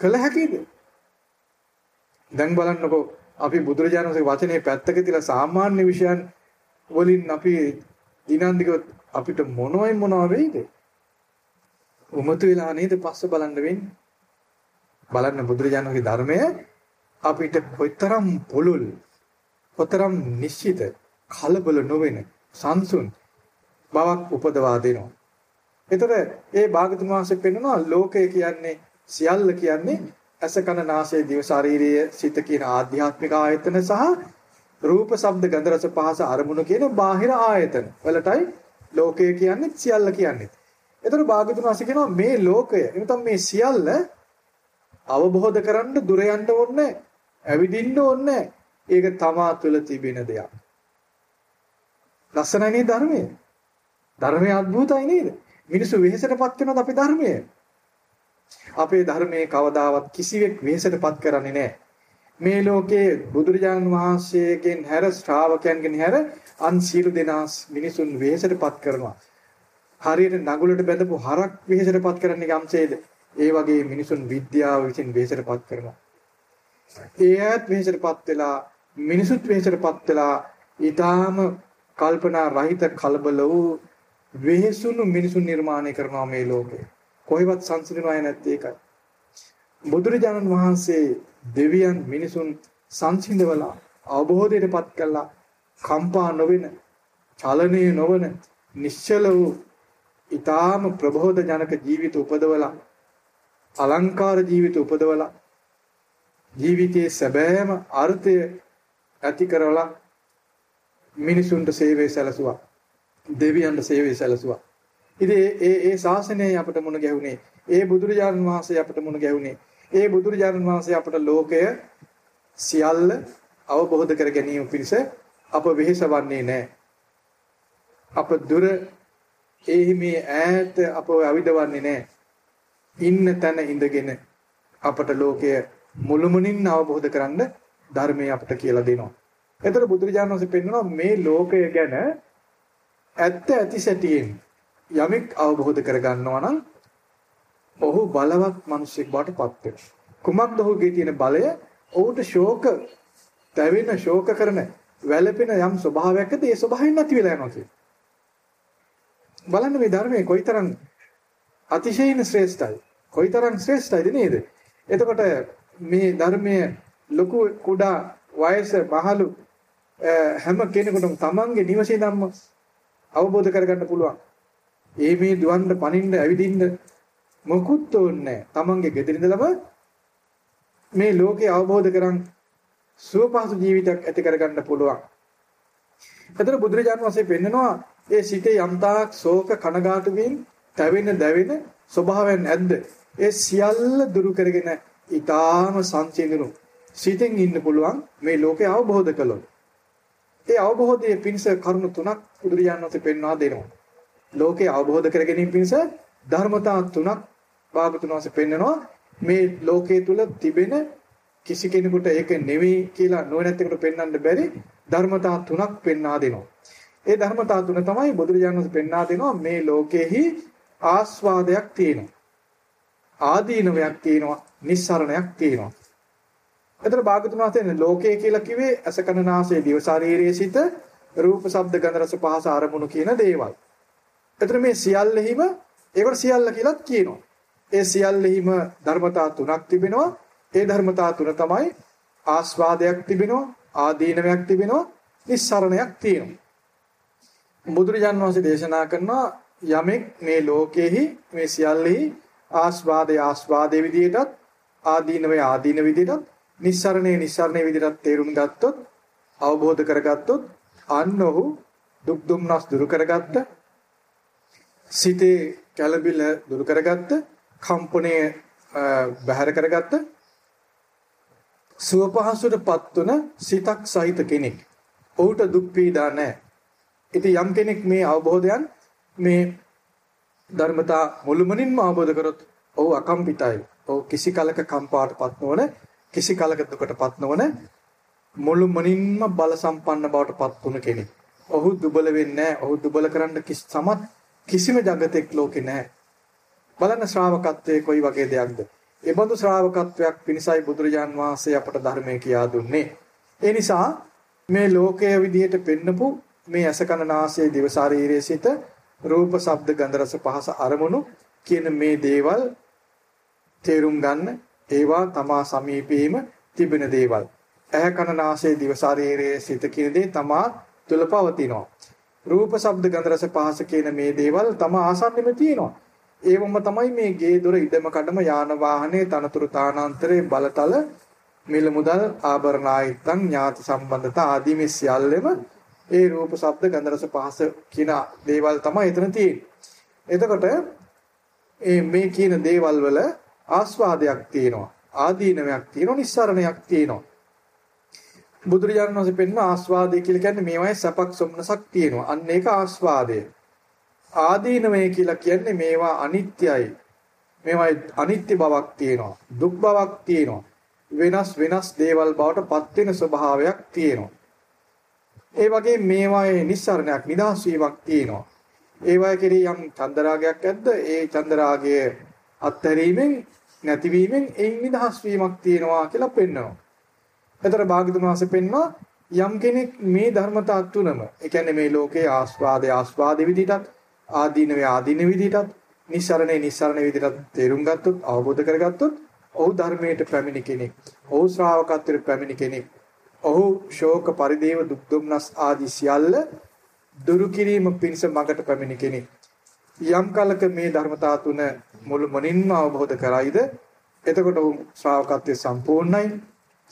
කළ හැකිද? දැන් බලන්නකෝ අපි බුදුරජාණන් වහන්සේගේ වචනේ පැත්තක තියලා සාමාන්‍ය විෂයන් වලින් අපි දිනන්දික අපිට මොනවයි මොනව වෙයිද? උමතු වෙලා නේද පස්ස බලන්න වෙන්නේ? බලන්න බුදුරජාණන්ගේ ධර්මය අපිට කොයිතරම් පුළුල් කොතරම් නිශ්චිත කලබල නොවන සංසුන් බවක් උපදවා දෙනවා. එතකොට ඒ භාගතුන් වහන්සේ පෙන්වනවා ලෝකය කියන්නේ සියල්ල කියන්නේ ඇස කන නාසය දිව ශාරීරිය සිත කියන ආධ්‍යාත්මික ආයතන සහ රූප ශබ්ද ගන්ධ රස පහස අරමුණු කියන බාහිර ආයතන වලටයි ලෝකය කියන්නේ සියල්ල කියන්නේ. එතකොට භාගතුන් වහන්සේ කියනවා මේ ලෝකය එනතම් මේ සියල්ල අවබෝධ කරන්න දුර යන්න ඕනේ ඇවිදින්න ඕනේ ඒක තමා තුළ තිබෙන දෙයක්. ලස්සනයි නේද ධර්මය? ධර්මය අద్భుතයි නේද? මිනිස්සු වෙහෙසටපත් වෙනවද අපේ ධර්මයේ? අපේ ධර්මයේ කවදාවත් කිසිවෙක් වෙහෙසටපත් කරන්නේ නැහැ. මේ ලෝකේ බුදුරජාණන් වහන්සේගෙන් හැර ශ්‍රාවකයන්ගෙන් හැර අන් සියලු දෙනා මිනිසුන් වෙහෙසටපත් කරනවා. හරියට නගුලට බැඳපු හරක් වෙහෙසටපත් කරන්නේ යම්සේද? ඒ වගේ මිනිසුන් විද්‍යාව විසින් වෙහෙසටපත් කරනවා. ඒ ඈත් වෙහෙසටපත් වෙලා මිනිසුත් වෙහෙසටපත් වෙලා ඊටාම කල්පනා රහිත කලබල වූ වෙහෙසුණු මිනිසුන් නිර්මාණය කරනවා මේ ලෝකේ. කොහෙවත් සංසිඳුනාය නැත්තේ ඒකයි. බුදුරජාණන් වහන්සේ දෙවියන් මිනිසුන් සංසිඳවලා අවබෝධයටපත් කළා කම්පා නොවෙන චලනීය නොවන නිශ්චල වූ ඊටාම ප්‍රබෝධ ජනක ජීවිත උපදවලා අලංකාර ජීවිත උපදවලා ජීවිතයේ සැබෑම අර්ථය ඇති කරලා මිනිසුන්ට සේවය සැලසුවා. දෙවියන්ට සේවය සැලසුවා. ඉතින් ඒ ඒ ශාසනය අපට මුණ ගැහුනේ. ඒ බුදුරජාණන් වහන්සේ අපට මුණ ගැහුනේ. ඒ බුදුරජාණන් වහන්සේ අපට ලෝකය සියල්ල අවබෝධ කර ගැනීම පිණිස අප වෙහෙසවන්නේ නැහැ. අප දුර එහි මේ ඈත අපව අවිදවන්නේ නැහැ. ඉන්න තැන ඉඳගෙන අපට ලෝකය මුළුමනින් අවබෝධ කරන්න ධර්මය අපට කියලා දෙනවා. එතකොට බුදුරජාණන් වහන්සේ පෙන්වනවා මේ ලෝකය ගැන ඇත්ත ඇති සැටියෙන් යමෙක් අවබෝධ කරගන්නවා නම් ඔහු බලවත් මිනිසෙක් බවට පත් වෙනවා. කුමක්ද ඔහුගේ තියෙන බලය? ඔහුට ශෝක දැවෙන ශෝක කරන වැළපෙන යම් ස්වභාවයක්ද ඒ ස්වභාවයෙන් නැති වෙලා යනවා කියන්නේ. බලන්න මේ ධර්මයේ කොයිතරම් අතිශයින් ශ්‍රේෂ්ඨයි. කොයිතරම් ශ්‍රේෂ්ඨයිද නේද? එතකොට මේ ධර්මයේ ලොකු කුඩා වයස මහලු හැම කෙනෙකුටම තමන්ගේ නිවසේ ධම්ම අවබෝධ කරගන්න පුළුවන්. ඒ මේ දුවන්න පනින්න ඇවිදින්න මොකුත් ඕනේ තමන්ගේ ගෙදර ඉඳලම මේ ලෝකේ අවබෝධ කරන් සුවපහසු ජීවිතයක් ඇති කරගන්න පුළුවන්. එතන බුදුරජාණන් වහන්සේ පෙන්නනවා ඒ සිතේ යම්තාක් ශෝක කනගාටු වීම, තැවෙන දැවෙන ස්වභාවයන් නැද්ද? ඒ සියල්ල දුරු කරගෙන ඊටාම සංචේතනු සිතෙන් ඉන්න පුළුවන් මේ ලෝකේ අවබෝධ කළොත්. ඒ අවබෝධයේ පිණිස කරුණු තුනක් බුදුරජාණන් වහන්සේ පෙන්වා දෙනවා. ලෝකේ අවබෝධ කර ගැනීම පිණිස ධර්මතා තුනක් භාගතුන් වහන්සේ පෙන්නනවා. මේ ලෝකයේ තුල තිබෙන කිසි කෙනෙකුට ඒක නෙවෙයි කියලා නොනැත්තෙකුට පෙන්වන්න බැරි ධර්මතා තුනක් පෙන්වා දෙනවා. ඒ ධර්මතා තුන තමයි බුදුරජාණන් වහන්සේ පෙන්වා දෙනවා මේ ලෝකෙහි ආස්වාදයක් තියෙනවා. ආදීනවයක් තියෙනවා, නිස්සරණයක් තියෙනවා. එතන භාගතුන් වහන්සේ ලෝකය කියලා කිව්වේ අසකනාසයේ දිව ශරීරයේ සිට රූප ශබ්ද ගන්ධ රස පහස අරමුණු කියන දේවල්. එතන මේ සියල්ලෙහිම ඒකට සියල්ල කියලාත් කියනවා. ඒ සියල්ලෙහිම ධර්මතා තුනක් තිබෙනවා. ඒ ධර්මතා තුන තමයි ආස්වාදයක් තිබෙනවා, ආදීනවයක් තිබෙනවා, නිස්සරණයක් තියෙනවා. බුදුරජාන් වහන්සේ දේශනා කරනවා යමෙක් මේ ලෝකෙහි මේ සියල්ලෙහි ආස්වාදයේ ආස්වාදයේ විදියටත් ආදීනවේ ආදීන විදියටත් නිස්සරණේ නිස්සරණේ විදිහට තේරුම් ගත්තොත් අවබෝධ කරගත්තොත් අන්න ඔහු දුක් දුම්නස් දුරු කරගත්ත සිතේ කලබිල දුරු කරගත්ත කම්පණය බැහැර කරගත්ත සුවපහසුටපත් වන සිතක් සහිත කෙනෙක්. ඔහුට දුක් පීඩා නැහැ. ඉතින් යම් කෙනෙක් මේ අවබෝධයන් මේ ධර්මතා මුළුමනින්ම අවබෝධ කරොත් ඔහු අකම්පිතයි. ඔහු කිසි කලක කම්පාටපත් නොවන කිසි කලක දුකටපත් නොවන මුළු මනින්ම බල සම්පන්න බවට පත් වුණ කෙනෙක්. ඔහු දුබල වෙන්නේ ඔහු දුබල කරන්න කිසි සමත් කිසිම జగතෙක් ලෝකේ නැහැ. බලන්න ශ්‍රාවකත්වයේ කොයි වගේ දෙයක්ද? ඒ බඳු ශ්‍රාවකත්වයක් පිණිසයි බුදුරජාන් වහන්සේ අපට ධර්මය කියා දුන්නේ. ඒ නිසා මේ ලෝකයේ විදිහට පෙන්නපු මේ අසකන නාසයේ දිව ශරීරයේ සිට රූප, ශබ්ද, ගන්ධ, රස, පහස අරමුණු කියන මේ දේවල් තේරුම් ගන්න ඒවා තමා සමීපයේම තිබෙන දේවල්. ඇහැ කන නාසය දිව ශරීරයේ සිත කියන දේ තමා තුල පවතිනවා. රූප ශබ්ද ගන්ධ රස පහස කියන මේ දේවල් තමා ආසන්නෙම තියෙනවා. ඒවම තමයි මේ ගේ දොර ඉදම කඩම යාන වාහනේ තනතුරු තානාන්තරේ බලතල මිල මුදල් ආභරණ ආයතන් ඥාති සම්බන්ධතා ආදී මේ සියල්ලම ඒ රූප ශබ්ද ගන්ධ රස පහස කියන දේවල් තමයි එතන තියෙන්නේ. එතකොට මේ කියන දේවල් වල ආස්වාදයක් තියෙනවා. ආදීනමයක් තියෙනවා නිස්සරණයක් තියෙනවා. බුදුරජාණන් වහන්සේ පෙන්න ආස්වාදය කියලා කියන්නේ මේවායේ සපක් සොම්නසක් තියෙනවා. අන්න ඒක ආස්වාදය. ආදීනමය කියලා කියන්නේ මේවා අනිත්‍යයි. මේවායි අනිත්‍ය බවක් තියෙනවා. දුක් බවක් තියෙනවා. වෙනස් වෙනස් දේවල් බවට පත් වෙන ස්වභාවයක් තියෙනවා. ඒ වගේ මේවායේ නිස්සරණයක් නිදහස් වීමක් තියෙනවා. ඒවායේ කෙරෙහි යම් චන්දරාගයක් ඇද්ද? ඒ චන්දරාගය අත්හැරීමෙන් නැතිවීමෙන් එයින් නිදහස් වීමක් තියෙනවා කියලා පෙන්වනවා. එතකොට භාග්‍යතුන් වහන්සේ පෙන්වනවා යම් කෙනෙක් මේ ධර්මතා තුනම ඒ කියන්නේ මේ ලෝකයේ ආස්වාදයේ ආස්වාදයේ විදිහටත් ආදීනවේ ආදීන විදිහටත් නිස්සරණේ නිස්සරණ විදිහටත් තේරුම් ගත්තොත් අවබෝධ කරගත්තොත් ඔහු ධර්මයට පැමිණි කෙනෙක්. ඔහු ශ්‍රාවකත්වයට පැමිණි කෙනෙක්. ඔහු ශෝක පරිදේව දුක් දුම්නස් ආදී සියල්ල දුරු කිරීම පිණිස මඟට පැමිණි කෙනෙක්. යම් කලක මේ ධර්මතා තුන මුළු මොනින්ම අවබෝධ කරයිද? එතකොට උන් ශ්‍රාවකත්වයේ සම්පූර්ණයි.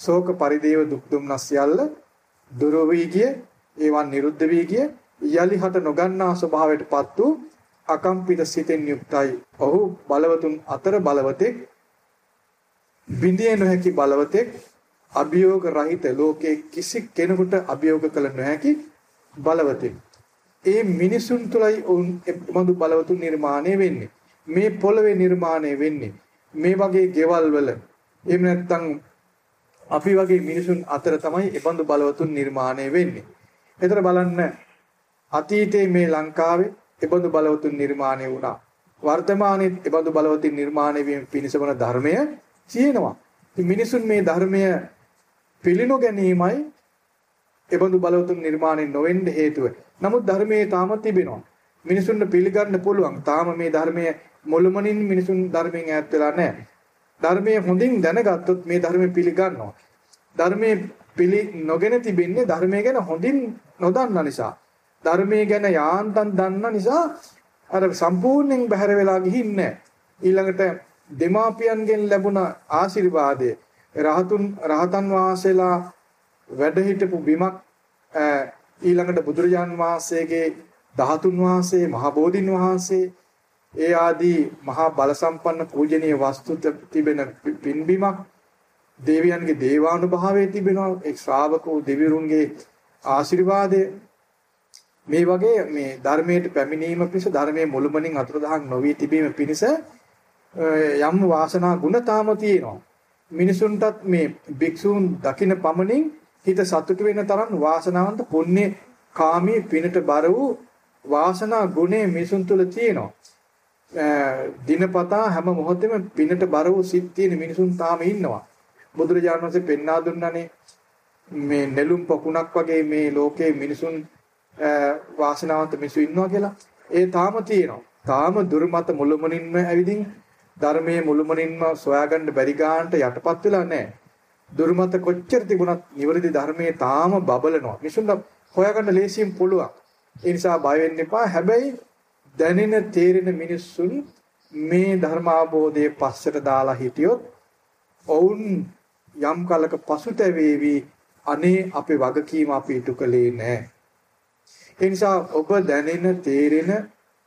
ශෝක පරිදේව දුක් දුම්නස් යල්ල දුර වී ගිය ඒවන් නිරුද්ධ වී ගිය යලි හට නොගන්නා ස්වභාවයටපත් වූ අකම්පිත සිතෙන් යුක්තයි. ඔහු බලවතුන් අතර බලවතෙක් බිඳිය නොහැකි බලවතෙක් අභියෝග රහිත ලෝකයේ කිසි කෙනෙකුට අභියෝග කළ නොහැකි බලවතෙක්. ඒ මිනිසුන් තුළයි උන් බඳු බලවතුන් නිර්මාණය වෙන්නේ. මේ පොළවේ නිර්මාණය වෙන්නේ. මේ වගේ ගෙවල් වල එහෙම නැත්නම් අපි වගේ මිනිසුන් අතර තමයි ඒ බඳු බලවතුන් නිර්මාණය වෙන්නේ. එතන බලන්න අතීතයේ මේ ලංකාවේ ඒ බඳු බලවතුන් නිර්මාණය වුණා. වර්තමානයේ ඒ බඳු බලවතුන් නිර්මාණය වීම පිණිස වන ධර්මය තියෙනවා. මිනිසුන් මේ ධර්මය පිළිනො ගැනීමයි එබඳු බලවතුන් නිර්මාණය නොවෙන්න හේතුව. නමුත් ධර්මයේ තාම තිබෙනවා. මිනිසුන්ට පිළිගන්න පුළුවන්. තාම මේ ධර්මයේ මුළුමනින් මිනිසුන් ධර්මයෙන් ඈත් වෙලා නැහැ. ධර්මයේ හොඳින් දැනගත්තොත් මේ ධර්මය පිළිගන්නවා. ධර්මයේ පිළි නොගෙන තිබෙන්නේ ධර්මය ගැන හොඳින් නොදන්න නිසා. ධර්මයේ ගැන යාන්තම් දන්න නිසා අර සම්පූර්ණයෙන් බැහැර වෙලා ගිහින් ඊළඟට දෙමාපියන්ගෙන් ලැබුණ ආශිර්වාදය රහතුන් රහතන් වහන්සේලා වැඩ හිටපු බිමක් ඊළඟට බුදුරජාන් වහන්සේගේ ධාතුන් වහන්සේ මහ බෝධින් වහන්සේ ඒ ආදී මහා බල සම්පන්න පූජනීය වස්තු තිබෙන පින්බිමක් දේවයන්ගේ දේවානුභාවයේ තිබෙනවා. ඒ ශ්‍රාවකෝ දෙවිරුන්ගේ ආශිර්වාදය. මේ වගේ මේ ධර්මයට පැමිණීම පිණිස ධර්මයේ මුළුමනින් අතුරුදහන් නොවී තිබීම පිණිස යම් වාසනා ගුණ තාම තියෙනවා. මිනිසුන්ටත් මේ භික්ෂූන් දකින පමණින් හිත සතුට වෙන තරම් වාසනාවන්ත පුණ්‍ය කාමී පිනට බර වූ වාසනා ගුණේ මිනිසුන් තුල තියෙනවා. දිනපතා හැම මොහොතෙම පිනට බර වූ සිත් තියෙන මිනිසුන් තාම ඉන්නවා. බුදුරජාණන් වහන්සේ පෙන්වා දුන්නානේ මේ නෙළුම් පොකුණක් වගේ මේ ලෝකේ මිනිසුන් වාසනාවන්ත මිනිස්සු ඉන්නවා කියලා. ඒ තාම තියෙනවා. තාම දුර්මත මුළුමනින්ම ඇවිදින් ධර්මයේ මුළුමනින්ම සොයාගන්න බැරි ගන්නට යටපත් වෙලා නැහැ. දුර්මත කොච්චර තිබුණත් නිවැරදි ධර්මයේ තාම බබලනවා. මිනිසුන්ට හොයාගන්න ලේසියෙන් පුළුවන්. ඒ නිසා බය වෙන්න එපා. හැබැයි දැනෙන තේරෙන මිනිස්සුන් මේ ධර්ම අවබෝධයේ පස්සට දාලා හිටියොත් ඔවුන් යම් කලක පසුතැවේවි අනේ අපේ වගකීම අපි ඉටු කළේ නැහැ. ඒ නිසා ඔබ දැනෙන තේරෙන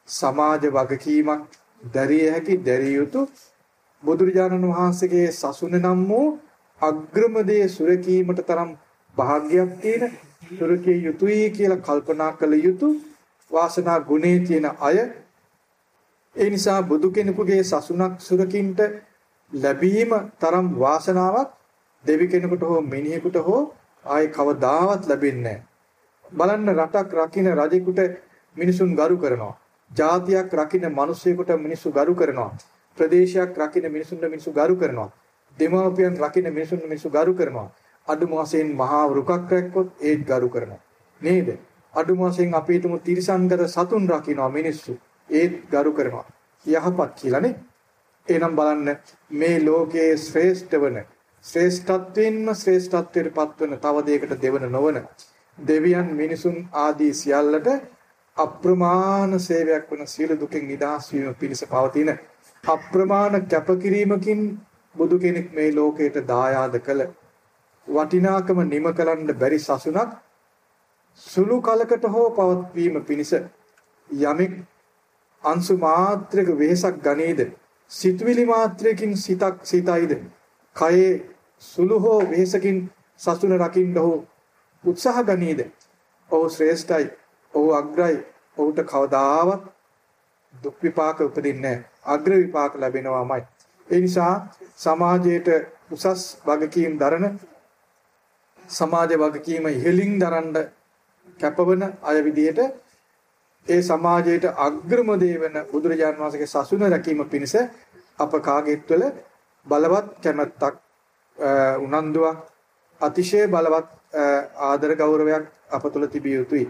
සමාජ වගකීමක් දැරිය හැකි දැරිය යුතු බුදුරජාණන් වහන්සේගේ සසුන නම් වූ අග්‍රමදේ සුරකීමට තරම් භාග්‍යයක් තියෙන සුරකිය යුතුයි කියලා කල්පනා කළ යුතු වාසනා ගුණේ තියෙන අය ඒ නිසා බුදු කෙනෙකුගේ සසුනක් සුරකින්ට ලැබීම තරම් වාසනාවක් දෙවි කෙනෙකුට හෝ මිනිහෙකුට හෝ ආයේ කවදාවත් ලැබෙන්නේ බලන්න රටක් රකින්න රජෙකුට මිනිසුන් ගරු කරනවා. ජාතියක් රකින්න මිනිසෙකුට මිනිසු ගරු කරනවා. ප්‍රදේශයක් රකින්න මිනිසුන්ට මිනිසු ගරු කරනවා. දෙමාපියන් රකින්න මිනිසුන්ට මිනිසු ගරු කරනවා. අඩුම වශයෙන් මහා රුකක් රැක්කොත් ඒත් ගරු කරනවා. නේද? අඩුම වශයෙන් අපි හිතමු තිරිසන්ගත සතුන් රකින්නවා මිනිස්සු. ඒත් ගරු කරනවා. යහපත් කියලානේ. එහෙනම් බලන්න මේ ලෝකයේ ශ්‍රේෂ්ඨ වන ශ්‍රේෂ්ඨත්වෙන්ම ශ්‍රේෂ්ඨත්වයට පත්වන තව දෙයකට දෙවන නොවන දෙවියන් මිනිසුන් ආදී සියල්ලට අප්‍රමාණ සේවයක් වන සියලු දුකෙන් නිදහස් වීම පිණිස පවතින අප්‍රමාණ කැපකිරීමකින් බුදු කෙනෙක් මේ ලෝකයට දායාද කළ වටිනාකම නිම කරන්න බැරි සසුනක් සුළු කලකට හෝ පවත්වීම පිණිස යමෙක් අංශු මාත්‍රක වෙහසක් ගනේද? සිතුවිලි මාත්‍රයකින් සිතක් සිතයිද? කයේ සුළු හෝ වෙහසකින් සසුන රකින්න හෝ උත්සාහ ගනේද? ඔහු ශ්‍රේෂ්ඨයි ඔහු අග්‍රයි ඔහුට කවදාවත් දුක් විපාක උපදින්නේ අග්‍ර විපාක ලැබෙනවාමයි. ඒ නිසා සමාජයට උසස් වගකීම් දරන සමාජ වගකීම ඉහළින් දරන්න කැපවන අය විදිහට ඒ සමාජයට අග්‍රම දේවන බුදුරජාන් වහන්සේගේ සසුන රැකීම පිණිස අප කාගෙත් වල බලවත් කැමැත්තක් උනන්දුවක් අතිශය බලවත් ආදර ගෞරවයක් අප තුළ තිබිය යුතුයි.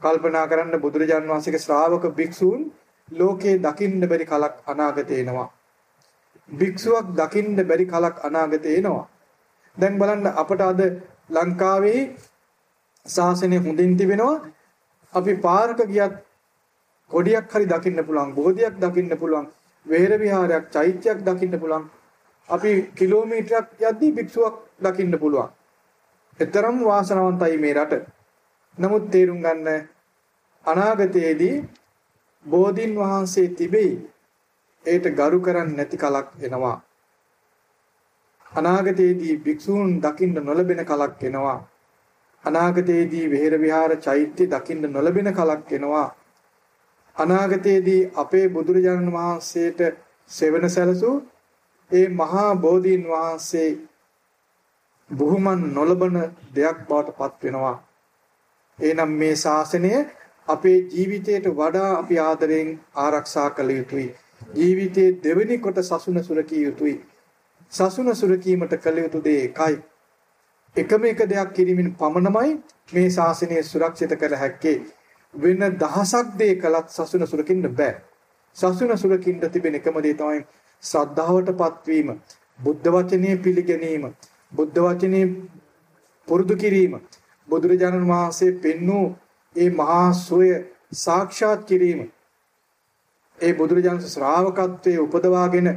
කල්පනා කරන්න බුදුරජාන් වහන්සේගේ ශ්‍රාවක භික්ෂූන් ලෝකේ දකින්න බැරි කලක් අනාගතේ එනවා. භික්ෂුවක් දකින්න බැරි කලක් අනාගතේ එනවා. දැන් බලන්න අපට අද ලංකාවේ ශාසනය හොඳින් තිබෙනවා. අපි පාරක ගියත් කොඩියක් හරි දකින්න පුළුවන්, බෝධියක් දකින්න පුළුවන්, වෙහෙර විහාරයක්, චෛත්‍යයක් දකින්න පුළුවන්. අපි කිලෝමීටරයක් යද්දී භික්ෂුවක් දකින්න පුළුවන්. එතරම් වාසනාවන්තයි මේ රට. නමුත් තේරුම් ගන්න අනාගතයේදී බෝධින් වහන්සේ තිබෙයි. ඒට ගරු කරන්නේ නැති කලක් එනවා. අනාගතයේදී භික්ෂූන් දකින්න නොලබෙන කලක් එනවා. අනාගතයේදී විහෙර විහාර චෛත්‍ය දකින්න නොලබෙන කලක් එනවා. අනාගතයේදී අපේ බුදුරජාණන් වහන්සේට සෙවණ සැලසූ ඒ මහා බෝධීන් වහන්සේ බුහුමන් නොලබන දෙයක් බවට පත් වෙනවා. එහෙනම් මේ ශාසනය අපේ ජීවිතයට වඩා අපි ආදරෙන් ආරක්ෂා කළ යුතුයි. ජීවිතයේ දෙවෙනි කොට සසුන සුරකිය යුතුයි. සසුන සුරකීමට කළ යුතු දේ එකයි. එකම එක දෙයක් කිරීමෙන් පමණමයි මේ ශාසනය සුරක්ෂිත කර හැක්කේ. වෙන දහසක් දේ කළත් සසුන සුරකින්න බෑ. සසුන සුරකින්න තිබෙන එකම දේ තමයි ශ්‍රද්ධාවටපත් වීම, බුද්ධ වචනේ පිළිගැනීම, බුද්ධ වචනේ පුරුදු කිරීම, බුදුරජාණන් වහන්සේ පෙන්වූ ඒ මහා සෝය සාක්ෂාත් කිරීම. ඒ බුදුරජාණන් ශ්‍රාවකත්වයේ උපදවාගෙන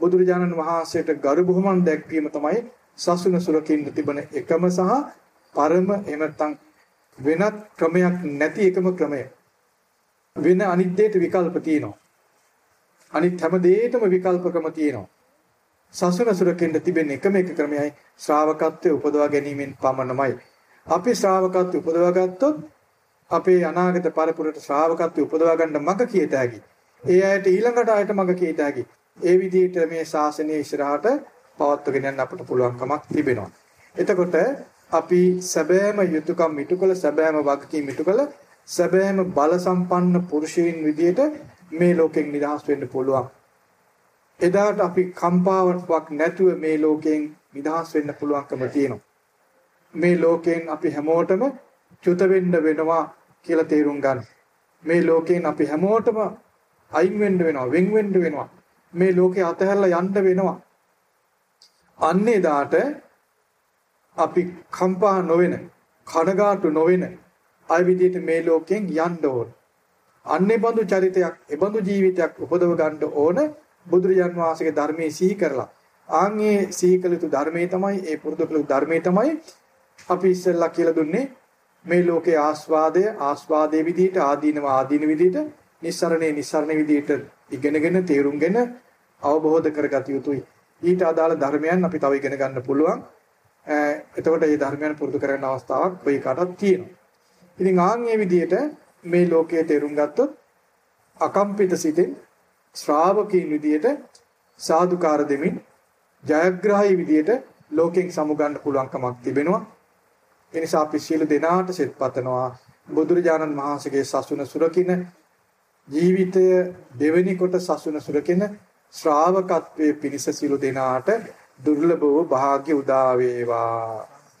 බුදුරජාණන් වහන්සේට ගරු බුහුමන් දැක්වීම තමයි සසුන සුරකින්න තිබෙන එකම සහ පරම එහෙම නැත්නම් වෙනත් ක්‍රමයක් නැති එකම ක්‍රමය. වෙන අනිත් දෙයට විකල්ප තියෙනවා. අනිත් හැම දෙයකටම විකල්පකම තියෙනවා. සසුන සුරකින්න තිබෙන එකම එක ක්‍රමයයි ශ්‍රාවකත්වයේ උපදවා ගැනීමෙන් පමණමයි. අපි ශ්‍රාවකත්වයේ උපදවා ගත්තොත් අපේ අනාගත පරපුරට ශ්‍රාවකත්වයේ උපදවා ගන්න මඟ කීත හැකි. ඒ අයට ඊළඟට ආයත මඟ කීත හැකි. ඒ විදිහට මේ ශාසනය ඉස්සරහට පවත්වගෙන යන්න අපට පුළුවන්කමක් තිබෙනවා. එතකොට අපි සැබෑම යුතුයකම් මිටුකල සැබෑම වගකීම් මිටුකල සැබෑම බල සම්පන්න පුරුෂයින් විදියට මේ ලෝකෙන් නිදහස් වෙන්න පුළුවන්. එදාට අපි කම්පාවක් නැතුව මේ ලෝකයෙන් නිදහස් වෙන්න පුළුවන්කම තියෙනවා. මේ ලෝකයෙන් අපි හැමෝටම චුත වෙන්න වෙනවා කියලා තේරුම් ගන්න. මේ ලෝකයෙන් අපි හැමෝටම අයින් වෙන්න වෙනවා, වෙන් වෙන්න වෙනවා. මේ ලෝකේ අතහැරලා යන්න වෙනවා. අන්නේ දාට අපි කම්පා නොවෙන, කනගාටු නොවෙන අය විදිහට මේ ලෝකයෙන් යන්න ඕන. අන්නේ බඳු චරිතයක්, ඒ බඳු ජීවිතයක් උපදව ගන්න ඕන බුදුරජාන් වහන්සේගේ ධර්මයේ සිහි කරලා. ආන්ගේ සිහි කළ යුතු ධර්මයේ තමයි, ඒ පුරුදු කළ ධර්මයේ තමයි අපි ඉස්සෙල්ලා කියලා දුන්නේ මේ ලෝකේ ආස්වාදය ආස්වාදයේ විදිහට ආදීනව ආදීන විදිහට නිස්සරණේ නිස්සරණ විදිහට ඉගෙනගෙන තේරුම්ගෙන අවබෝධ කරගත යුතුයි. ඊට අදාළ ධර්මයන් අපි තව ඉගෙන ගන්න පුළුවන්. එතකොට මේ ධර්මයන් පුරුදු කරගන්න අවස්ථාවක් කොයි කාටත් තියෙනවා. ඉතින් ආන් මේ විදිහට මේ ලෝකයේ තේරුම් ගත්තොත් අකම්පිත සිතෙන් ශ්‍රාවකීන් විදිහට සාදුකාර දෙමින් ජයග්‍රහී විදිහට ලෝකෙන් සමුගන්න පුළුවන්කමක් තිබෙනවා. ඒ නිසා අපි සියලු දෙනාට සෙත් පතනවා බුදුරජාණන් වහන්සේගේ සසුන සුරකින්න ජීවිතය දෙවෙනි කොට සසුන සුරකින්න ශ්‍රාවකත්වයේ පිණිස සියලු දෙනාට දුර්ලභ වූ වාග්ය උදා වේවා.